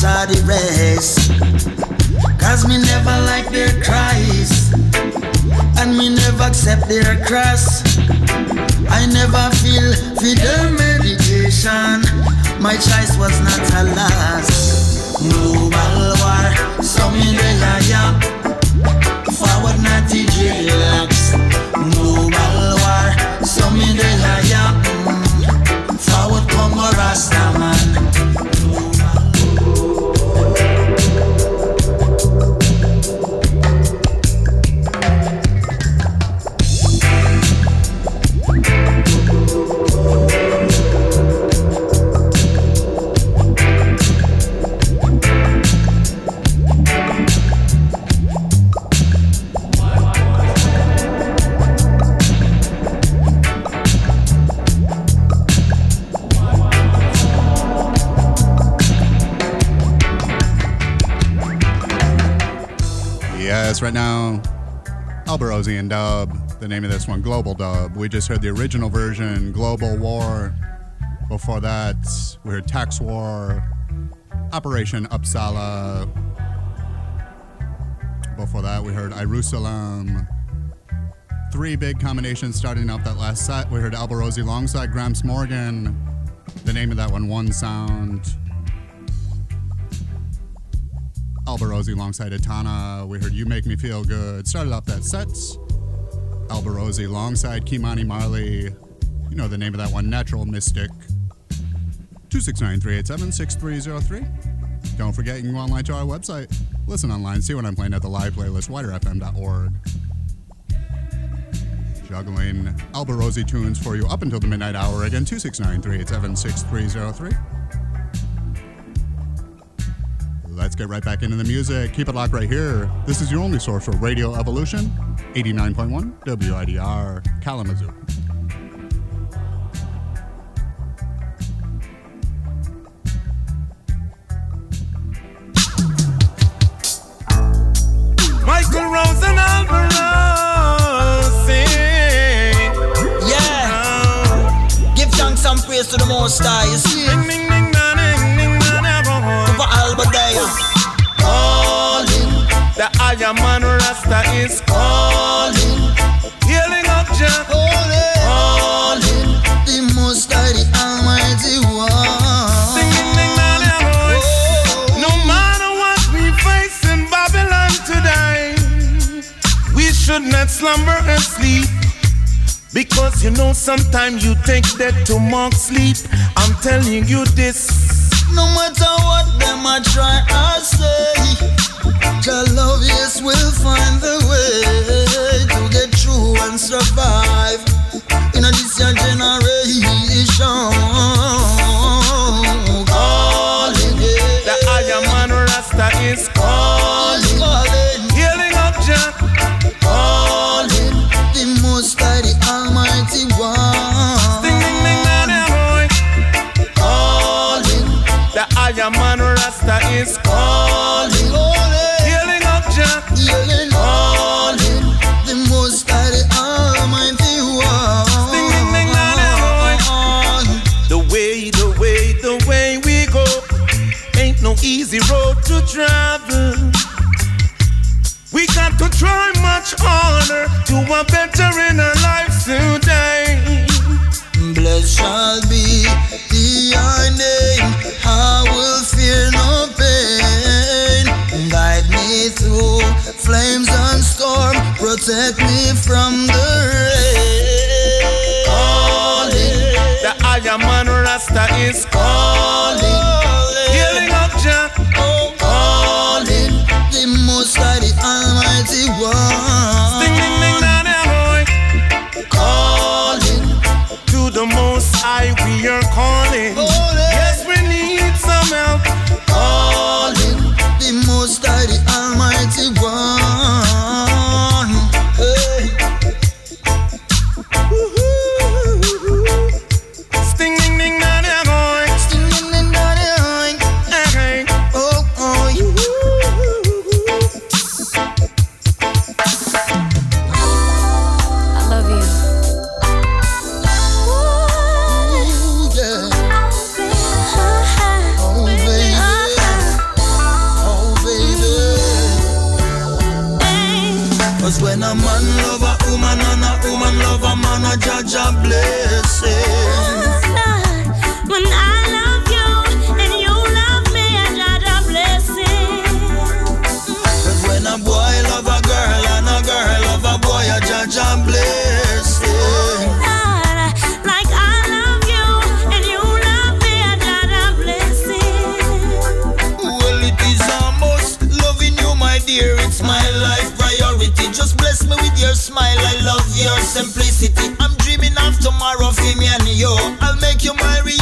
to out of the race. Cause me never like their cries, and me never accept their cross. I never feel for their meditation. My choice was not a loss. Global war, so me the liar. Forward not DJ relax. Global war, so me the liar. Dub. The name of this one, Global Dub. We just heard the original version, Global War. Before that, we heard Tax War, Operation Uppsala. Before that, we heard Jerusalem. Three big combinations starting off that last set. We heard Alborosie alongside Gramps Morgan. The name of that one, One Sound. Alborosie alongside Etana. We heard You Make Me Feel Good. Started off that set. Alborosie alongside Ky-Mani Marley. You know the name of that one, Natural Mystic. 269 387 6303. Don't forget, you can go online to our website. Listen online, see what I'm playing at the live playlist, widrfm.org. Juggling Alborosie tunes for you up until the midnight hour. Again, 269 let's get right back into the music. Keep it locked right here. This is your only source for Radio Evolution 89.1 WIDR Kalamazoo. Michael Rose and Alborosie. Yeah. Give thanks and praise to the Most High. You see. we should not slumber and sleep. Because you know, sometimes you take that to mock sleep. I'm telling you this. No matter what them try, I say, your love, yes, will find the way one survive in a this your generation. Calling the Iron Man Rasta is calling, calling. healing up Jack, calling the Most High, the Almighty One. Ding ding ding boy, calling the Iron Man Rasta is calling, calling. healing up Jack. Yeah. honor to a veteran of life today. Blessed shall be thy name. I will fear no pain. Guide me through flames and storm. Protect me from the rain. Calling the Ayaman Rasta is calling. city. I'm dreaming of tomorrow, for me and you. I'll make you my reality.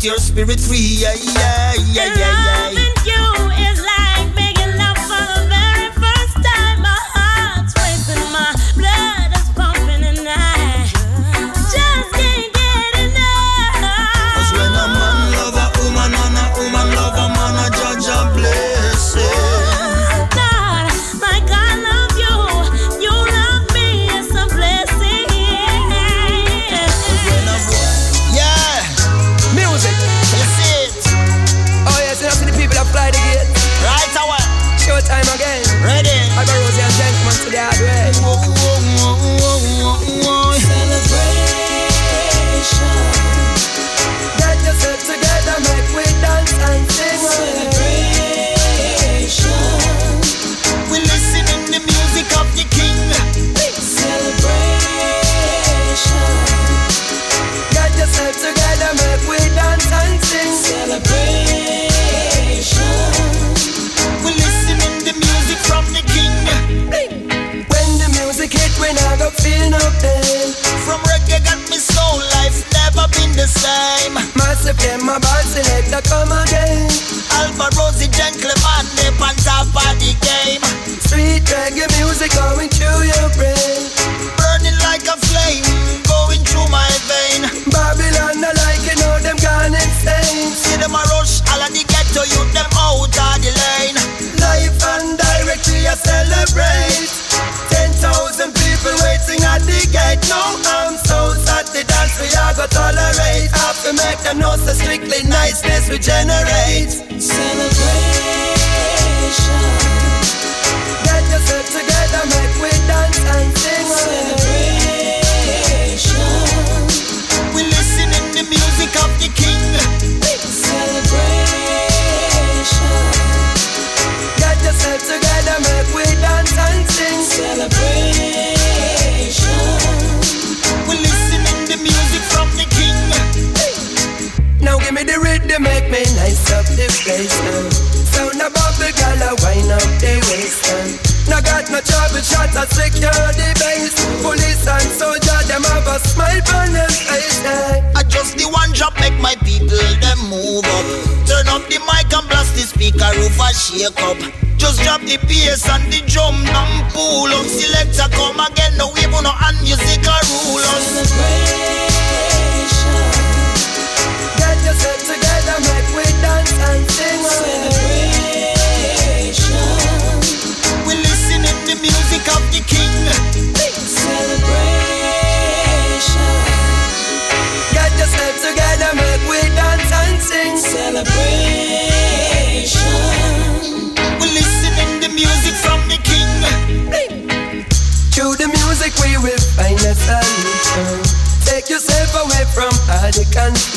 set your spirit free. Yeah, yeah, yeah, yeah.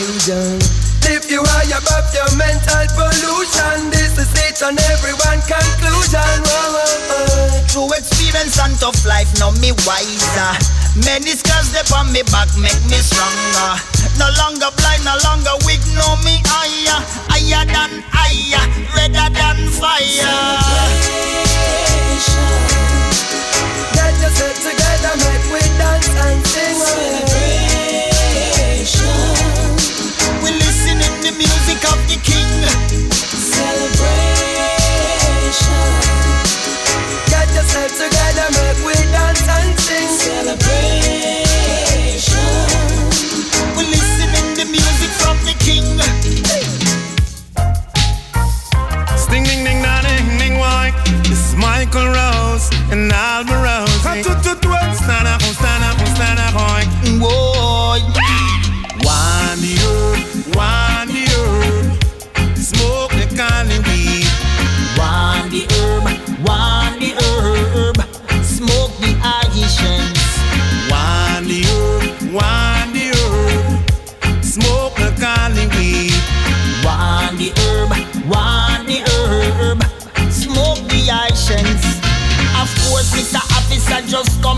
If you are above your mental pollution. This is it on everyone's conclusion. Through. True experience and tough life now me wiser. Many scars they on me back make me stronger. No longer blind, no longer weak, know me higher, higher than higher, redder than fire. Get yourself together. music of the king. Celebration. Get yourself together, make we dance and sing. Celebration. We're listening the music from the king. Sting ding ding da ding ding why? This is Michael Rose and Alma Rose.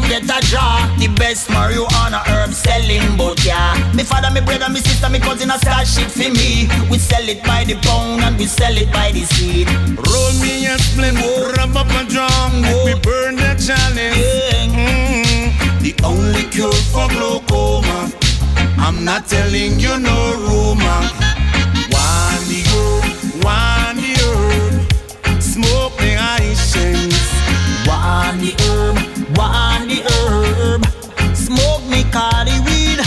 Get a jar. The best marijuana herb selling, but yeah. Me father, me brother, me sister, me cousin a start shit for me. We sell it by the pound and we sell it by the seed. Roll me a splint, rub up a drum, make me burn the chalice. Mm, the only cure for glaucoma. I'm not telling you no rumor. One the herb, one the herb, smoke the Haitians. One the herb, one smoke weed.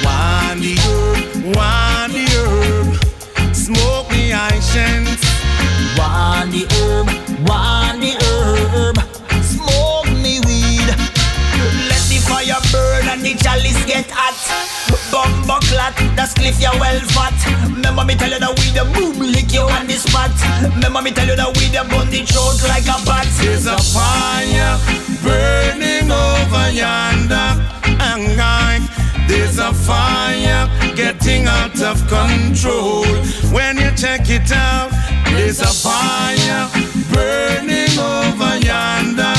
One the herb, one the herb, smoke the Haitians. One the herb, one the herb, smoke me weed. Let the fire burn and the chalice get hot. Bumbo clat, that's cliff you well fat. Remember me tell you that we the boom lick you on the spot. Remember me tell you that we the bun the throat like a bat. There's a fire burning over yonder, and I, there's a fire getting out of control. When you check it out, there's a fire burning over yonder,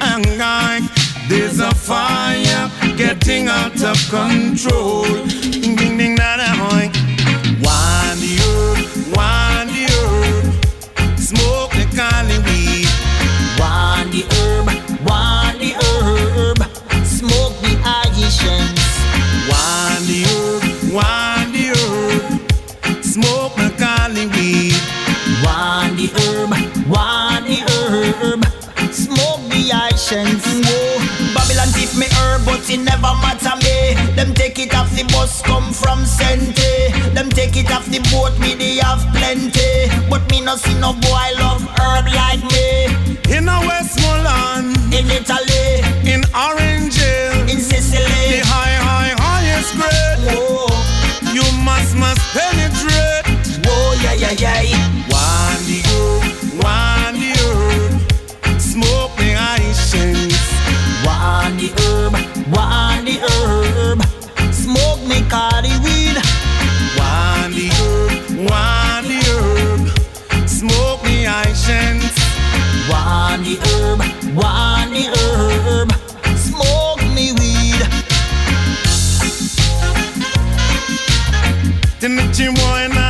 and I, there's a fire getting out of control. The Whoa, Babylon give me herb, but it never matter me. Them take it off the bus, come from Sente. Them take it off the boat, me they have plenty. But me no see no boy love herb like me. In a Westmoreland, In Italy, in Orange Hill, in Sicily, the Sicily. high, high, highest grade. Whoa, You must, must penetrate. whoa, yeah, yeah, yeah. Tinichi boy,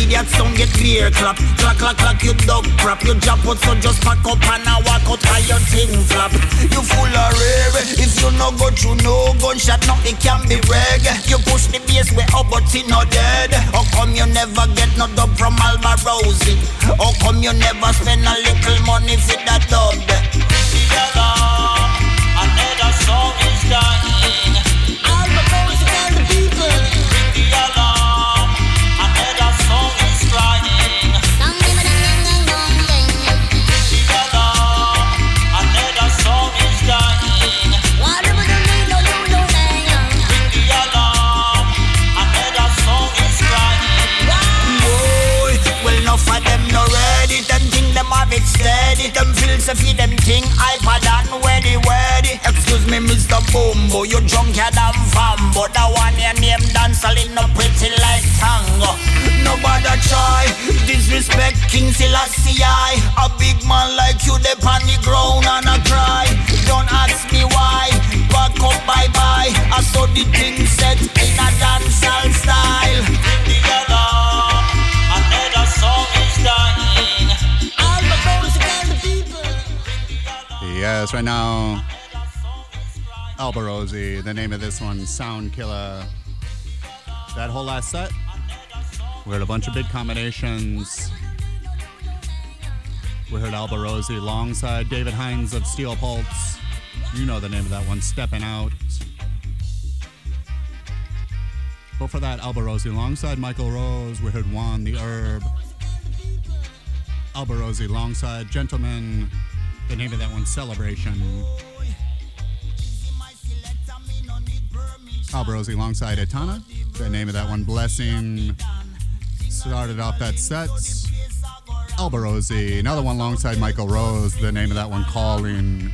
Idiot sound get clear clap. Clack clack clack you dog crap. You jump out so just pack up and a walk out how your thing flap. You full of rare. If you no go through no gunshot, nothing can be reg. You push the bass way up but it no dead. How come you never get no dub from Alborosie? How come you never spend a little money for that dub? If you them think iPad and weddy weddy. Excuse me, Mr. Bumbo, you drunker than Fambo. The one your name dancing no pretty like tango. Nobody try disrespect King Selassie. A big man like you, they on the ground and I cry. Don't ask me why. Back up, bye bye. I saw the thing set in a dancehall style. Yes, right now. Alborosie, the name of this one, Sound Killer. That whole last set, we heard a bunch of big combinations. We heard Alborosie alongside David Hinds of Steel Pulse. You know the name of that one, Stepping Out. Before that, Alborosie alongside Michael Rose. We heard Juan the Herb. Alborosie alongside Gentleman. The name of that one, Celebration. Alborosie alongside Etana. The name of that one, Blessing. Started off that set. Alborosie. Another one alongside Michael Rose. The name of that one, Calling.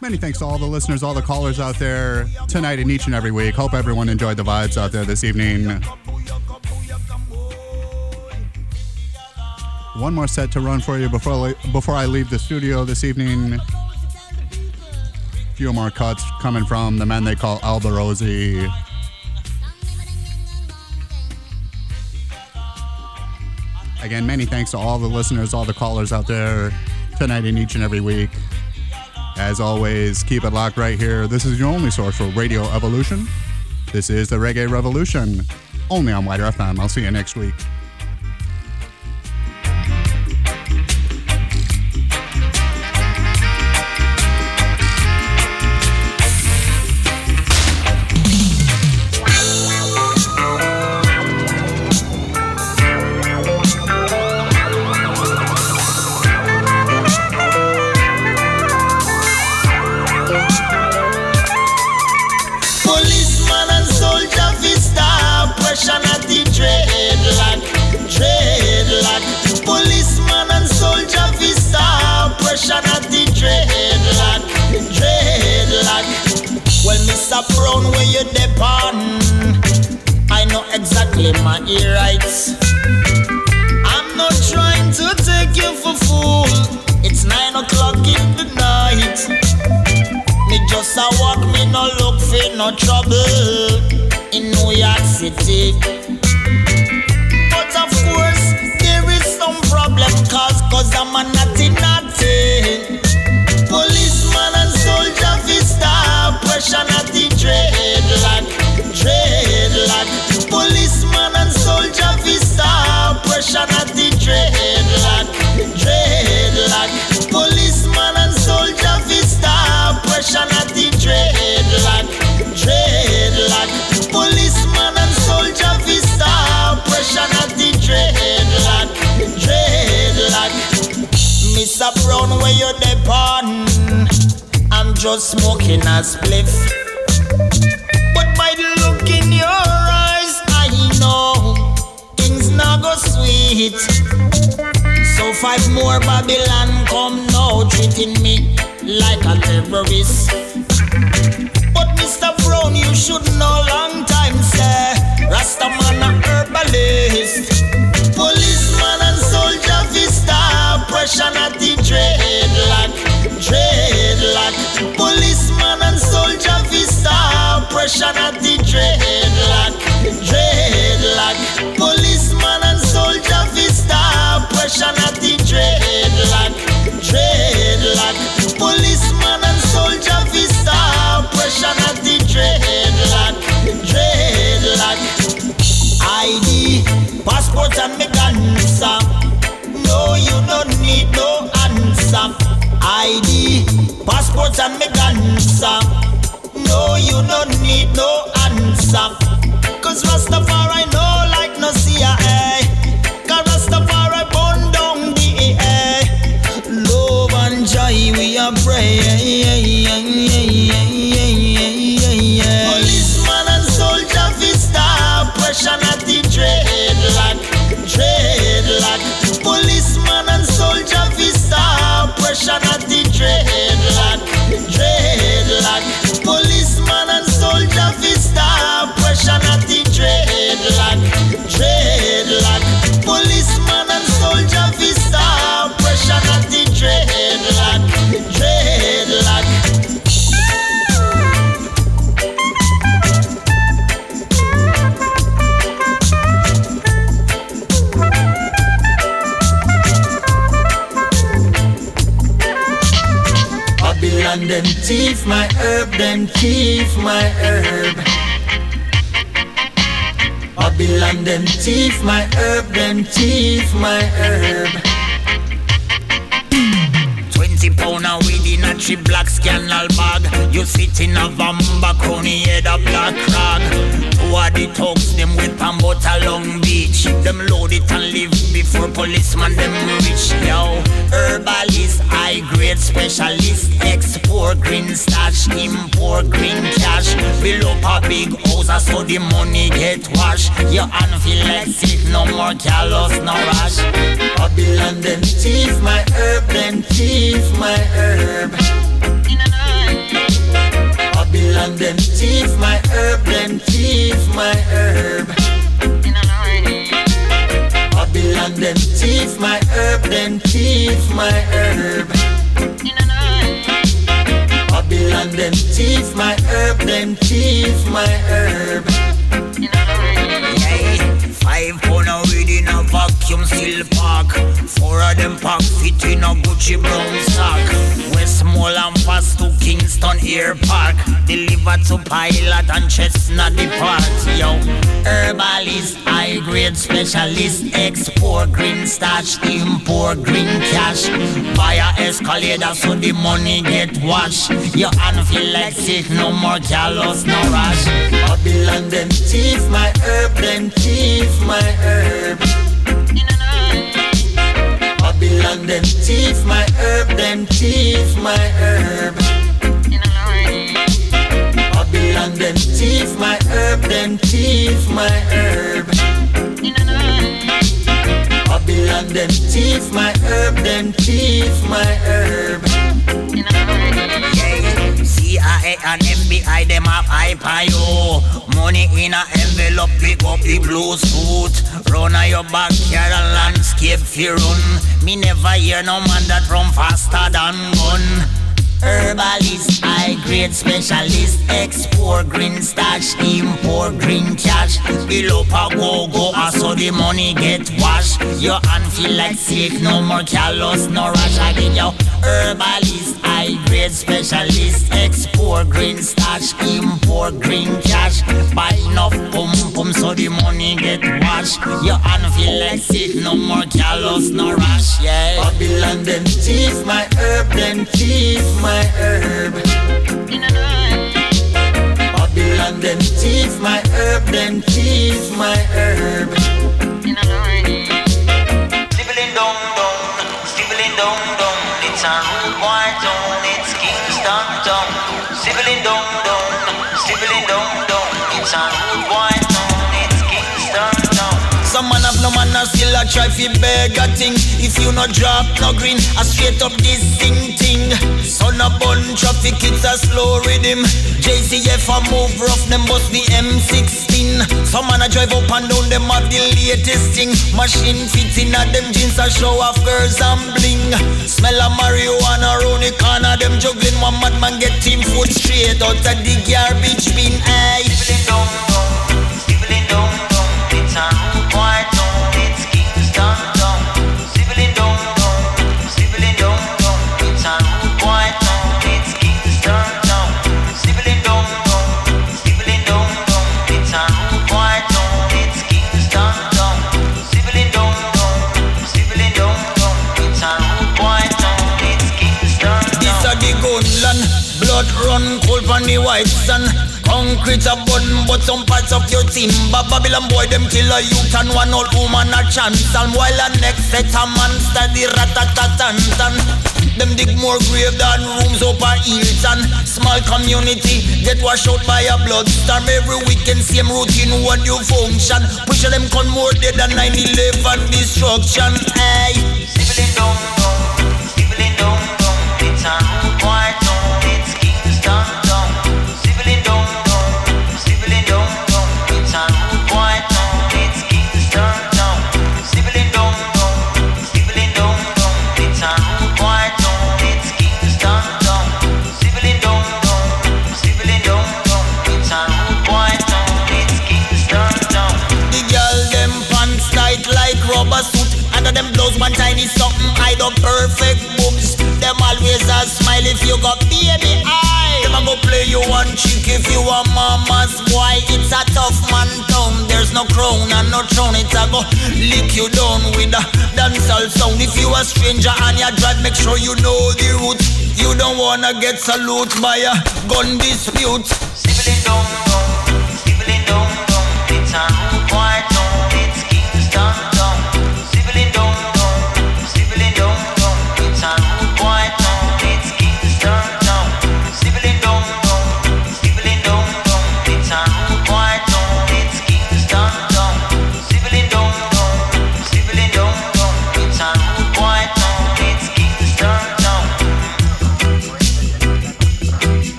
Many thanks to all the listeners, all the callers out there tonight and each and every week. Hope everyone enjoyed the vibes out there this evening. One more set to run for you before I, before I leave the studio this evening. A Few more cuts coming from the man they call Alborosie. Again, many thanks to all the listeners, all the callers out there tonight and each and every week. As always, keep it locked right here. This is your only source for Radio Evolution. This is the Reggae Revolution, only on WIDR FM. I'll see you next week. No trouble in New York City. Just smoking a spliff. But by the look in your eyes, I know things not go sweet. So five more Babylon come now, treating me like a terrorist. But Mr. Brown, you should know long time, sir. Rastaman a herbalist. Policeman and soldier vista, pressure at the version of the dreadlock, dreadlock. Policeman and soldier vista version of the dreadlock, dreadlock. Policeman and soldier vista version of the dreadlock, dreadlock. ID, passport and me answer. No, you don't need no answer. ID, passport and me answer. Cause Rastafari know like no see eh. Cause Rastafari burn down the eh. Love and joy we are pray. Policeman and soldier fi stop pressure not the dreadlock, dreadlock. Policeman and soldier fi stop pressure not the dreadlock, Babylon them thief my herb, them thief my herb. Babylon them thief my herb, them thief my herb. Twenty pound a weed in a three black scandal bag. You sit in a vamba crony head a black rag. Who are the thugs them with butter long beach? Them load it and live before policeman them reach. Yo, herbalist, high grade specialist, export green stash, import green cash. Build up a big house uh, so the money get washed. Your hand feel like sick, no more callous, no rush. Babylon them thief my herb, them thief my herb. Babylon them thief my herb, them thief my herb. Babylon them thief my herb, them thief my herb. Babylon them thief my herb, them thief my herb. Yeah, five pound of weed in a vacuum seal pack. Four of them pack fit in a Gucci brown sack. Westmoreland pass to Kingston Air Park. Deliver to Pilot and Chestnut Depart. Yo, herbalist, high grade specialist, export green stash, import green cash. Buy a escalator so the money get washed. Your hand feel like sick, no more callous, no rush. Babylon them thief my herb, them thief my herb. Babylon them thief my herb, them thief my herb. Babylon them thief my herb, them thief my herb. Babylon them thief my herb, them thief my herb. CIA and FBI them have hype you. Money in a envelope, pick up the blue suit. Run on your backyard and landscape fi run. Me never hear no man that run faster than gun. Herbalist, high grade specialist, export green stash, import green cash. Bill up a go go, ah, so the money get washed. Your hand feel like sick, no more callous, no rush again. Yo, herbalist, high grade specialist, export green stash, import green cash. Buy enough pum pum, so the money get washed. Your hand feel like sick, no more callous, no rush. Yeah, Babylon them thief my herb, them thief my herb. Babylon them thief my herb, them thief my herb. A try fi beg a thing. If you no drop no green, a straight up this thing thing. Son a bun traffic, it's a slow rhythm. JCF a move rough, them bust the M16. Some man a drive up and down, them have the latest thing. Machine fit in a them jeans a show off girls and bling. Smell of marijuana round the corner, them juggling. One madman get team foot straight out of the garbage bin. Aye. Stibbling dong dong, stibbling dong dong. It's a rude boy Concrete a bun, but some parts of your team. But Babylon boy, them kill a youth and one old woman a chance. And while a next set a man study ratatatan. Them dig more grave than rooms up a Hilton. Small community get washed out by a blood storm. Every weekend same routine, what you function. Push them con more dead than 9-11 destruction. Hey. Blouse one tiny something hide up perfect boobs Them always a smile if you got baby eye. Them a go play you one chick if you a mama's boy. It's a tough man town. There's no crown and no throne. It's a go lick you down with a dancehall sound. If you a stranger and you drive make sure you know the route. You don't wanna get salute by a gun dispute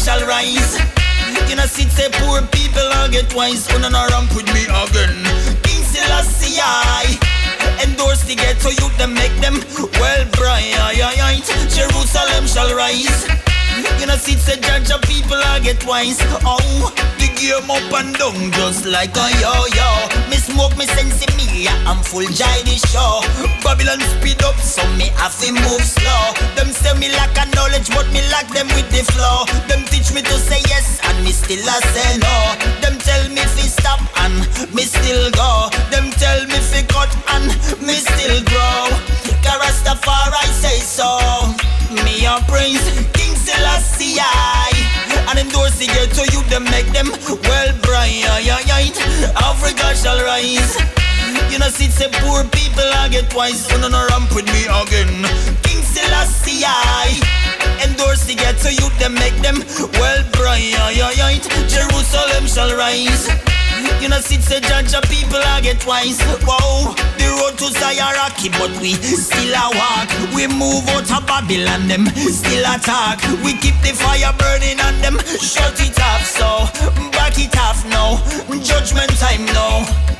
shall rise. You know, sit say poor people I get wise. Gonna not ramp with me again. King Selassie. Endorse the ghetto youth. Them make them well bright. Jerusalem shall rise. You know, sit say judge of people I get wise. Oh, the game up and down just like a yo-yo. Me smoke me sense me, I'm full jai this show. Babylon speed up, so me have to move slow. Them say me lack a knowledge, but me lack them with the flow. Them teach me to say yes, and me still a say no. Them tell me fi stop, and me still go. Them tell me fi cut, and me still grow. Rastafari say so. Me a praise King Selassie And endorse the ghetto you them make them well bright. Africa shall rise. You know see say poor people I get wise. So no no ramp with me again. King Selassie I. Endorse the ghetto you them make them well bright. Jerusalem shall rise you know, sit say judge of people I get wise. Whoa, the road to Zion rocky, but we still a walk. We move out of Babylon, them still attack. We keep the fire burning on them, shut it off. So back it off now, judgment time now.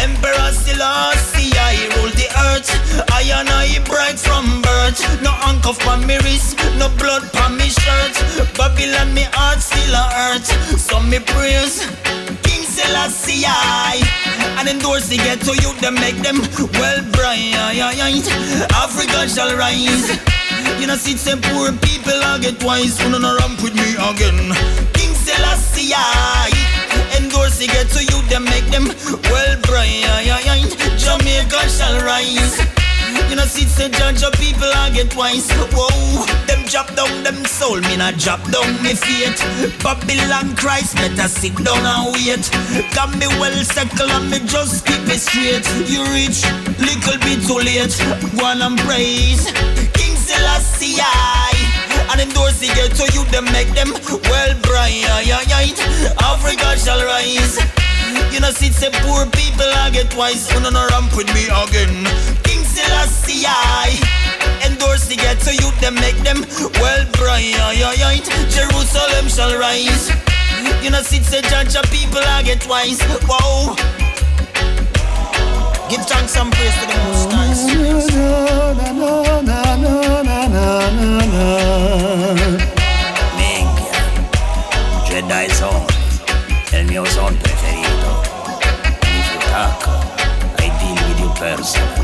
Emperor still see I rule the earth. I and I bright from birth. No handcuff on me wrist, no blood on me shirt. Babylon me heart still a hurt. So me praise. Selassie. And endorse the ghetto youth them make them well bright. Africa shall rise. You know see some poor people I get wise. Who no ramp with me again. King Selassie. Endorse the ghetto youth them make them well bright. Jamaica shall rise you know, sit say judge of people I get wise. Whoa, them drop down them soul, me not drop down me fate. Babylon Christ, better sit down and wait. Got me well settled and me just keep it straight. You reach little bit too late. Go on and praise King I. And endorse the ghetto you them make them well bright. Africa shall rise. You know, sit say poor people I get wise. You know, no ramp with me again. Selassie endorse the ghetto youth, them make them well bright. Jerusalem shall rise. You know, sit say judge of people I get wise. Whoa. Give thanks and praise to the most. Venga, Jedi Sound, el mio preferito. attack, I deal with you personally.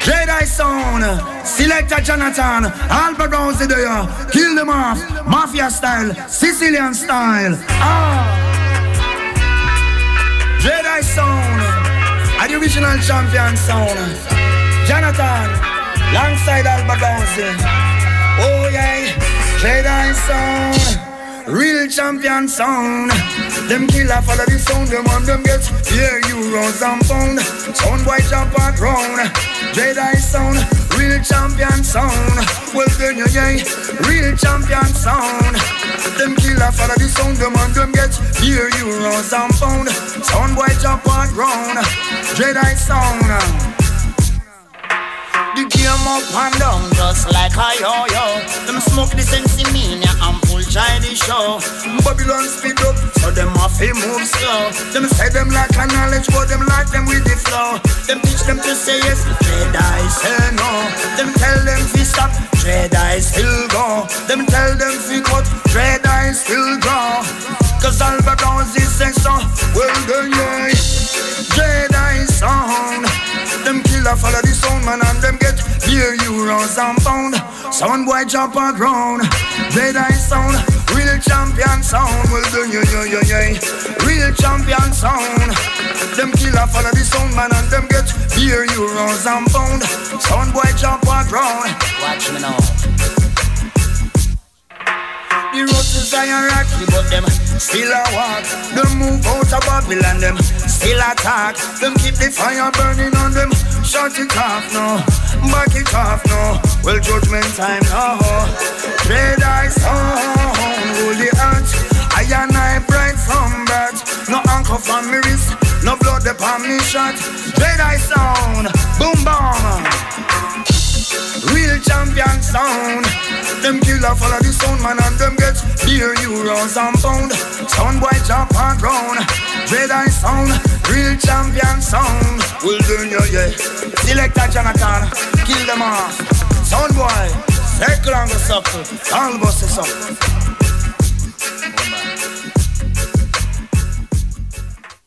Jedi Sound, Selector Jonathon, Albert there, kill them off, Mafia style, Sicilian style. Ah. Jedi Sound, are the original champion sound. Jonathon, alongside Alborosie. Oh yeah, Jedi Sound. Real champion sound. Them killer follow the sound, them on them get yeah, euros and pound. Sound boy jump and round. Jedi sound, real champion sound. Well then you yeah, real champion sound. Them killer follow the sound, them on them get yeah, euros and pound. Sound boy jump and round. Jedi sound. The game up and down just like a yo-yo Them smoke the sensimania and pull try the show Babylon speed up, so them off he move slow. Them say them like a knowledge, but them like them with the flow. Them teach them to say yes, Jedi say no. Them tell them fi stop, Jedi still go. Them tell them fi cut, Jedi still go. Cause all the Alborosie say so, well then yeah. Jedi sound. Them killer follow the sound man and them get beer euros and pound. Sound boy jump on ground. Jedi sound, real champion sound. Well done, yeah, yeah, yeah, yeah. Real champion sound. Them killer follow the sound man and them get beer euros and pound. Sound boy jump on ground. Watch me now The road to Zion rocky, but them still a walk. Them move out of Babylon, them still attack. Them keep the fire burning on them. Shut it off now, back it off now. Well, judgment time now. Jedi sound, holy earth. I and I bright from birth. No anchor from me wrist, no blood upon me shot. Jedi sound, boom boom. Real champion sound. Them killer follow the sound man and them get beer euros and pound. Sound boy jump on ground. Jedi sound, real champion sound. Well done, yeah, yeah. Selector Jonathon, kill them off. Sound boy, circle and go circle. All it up.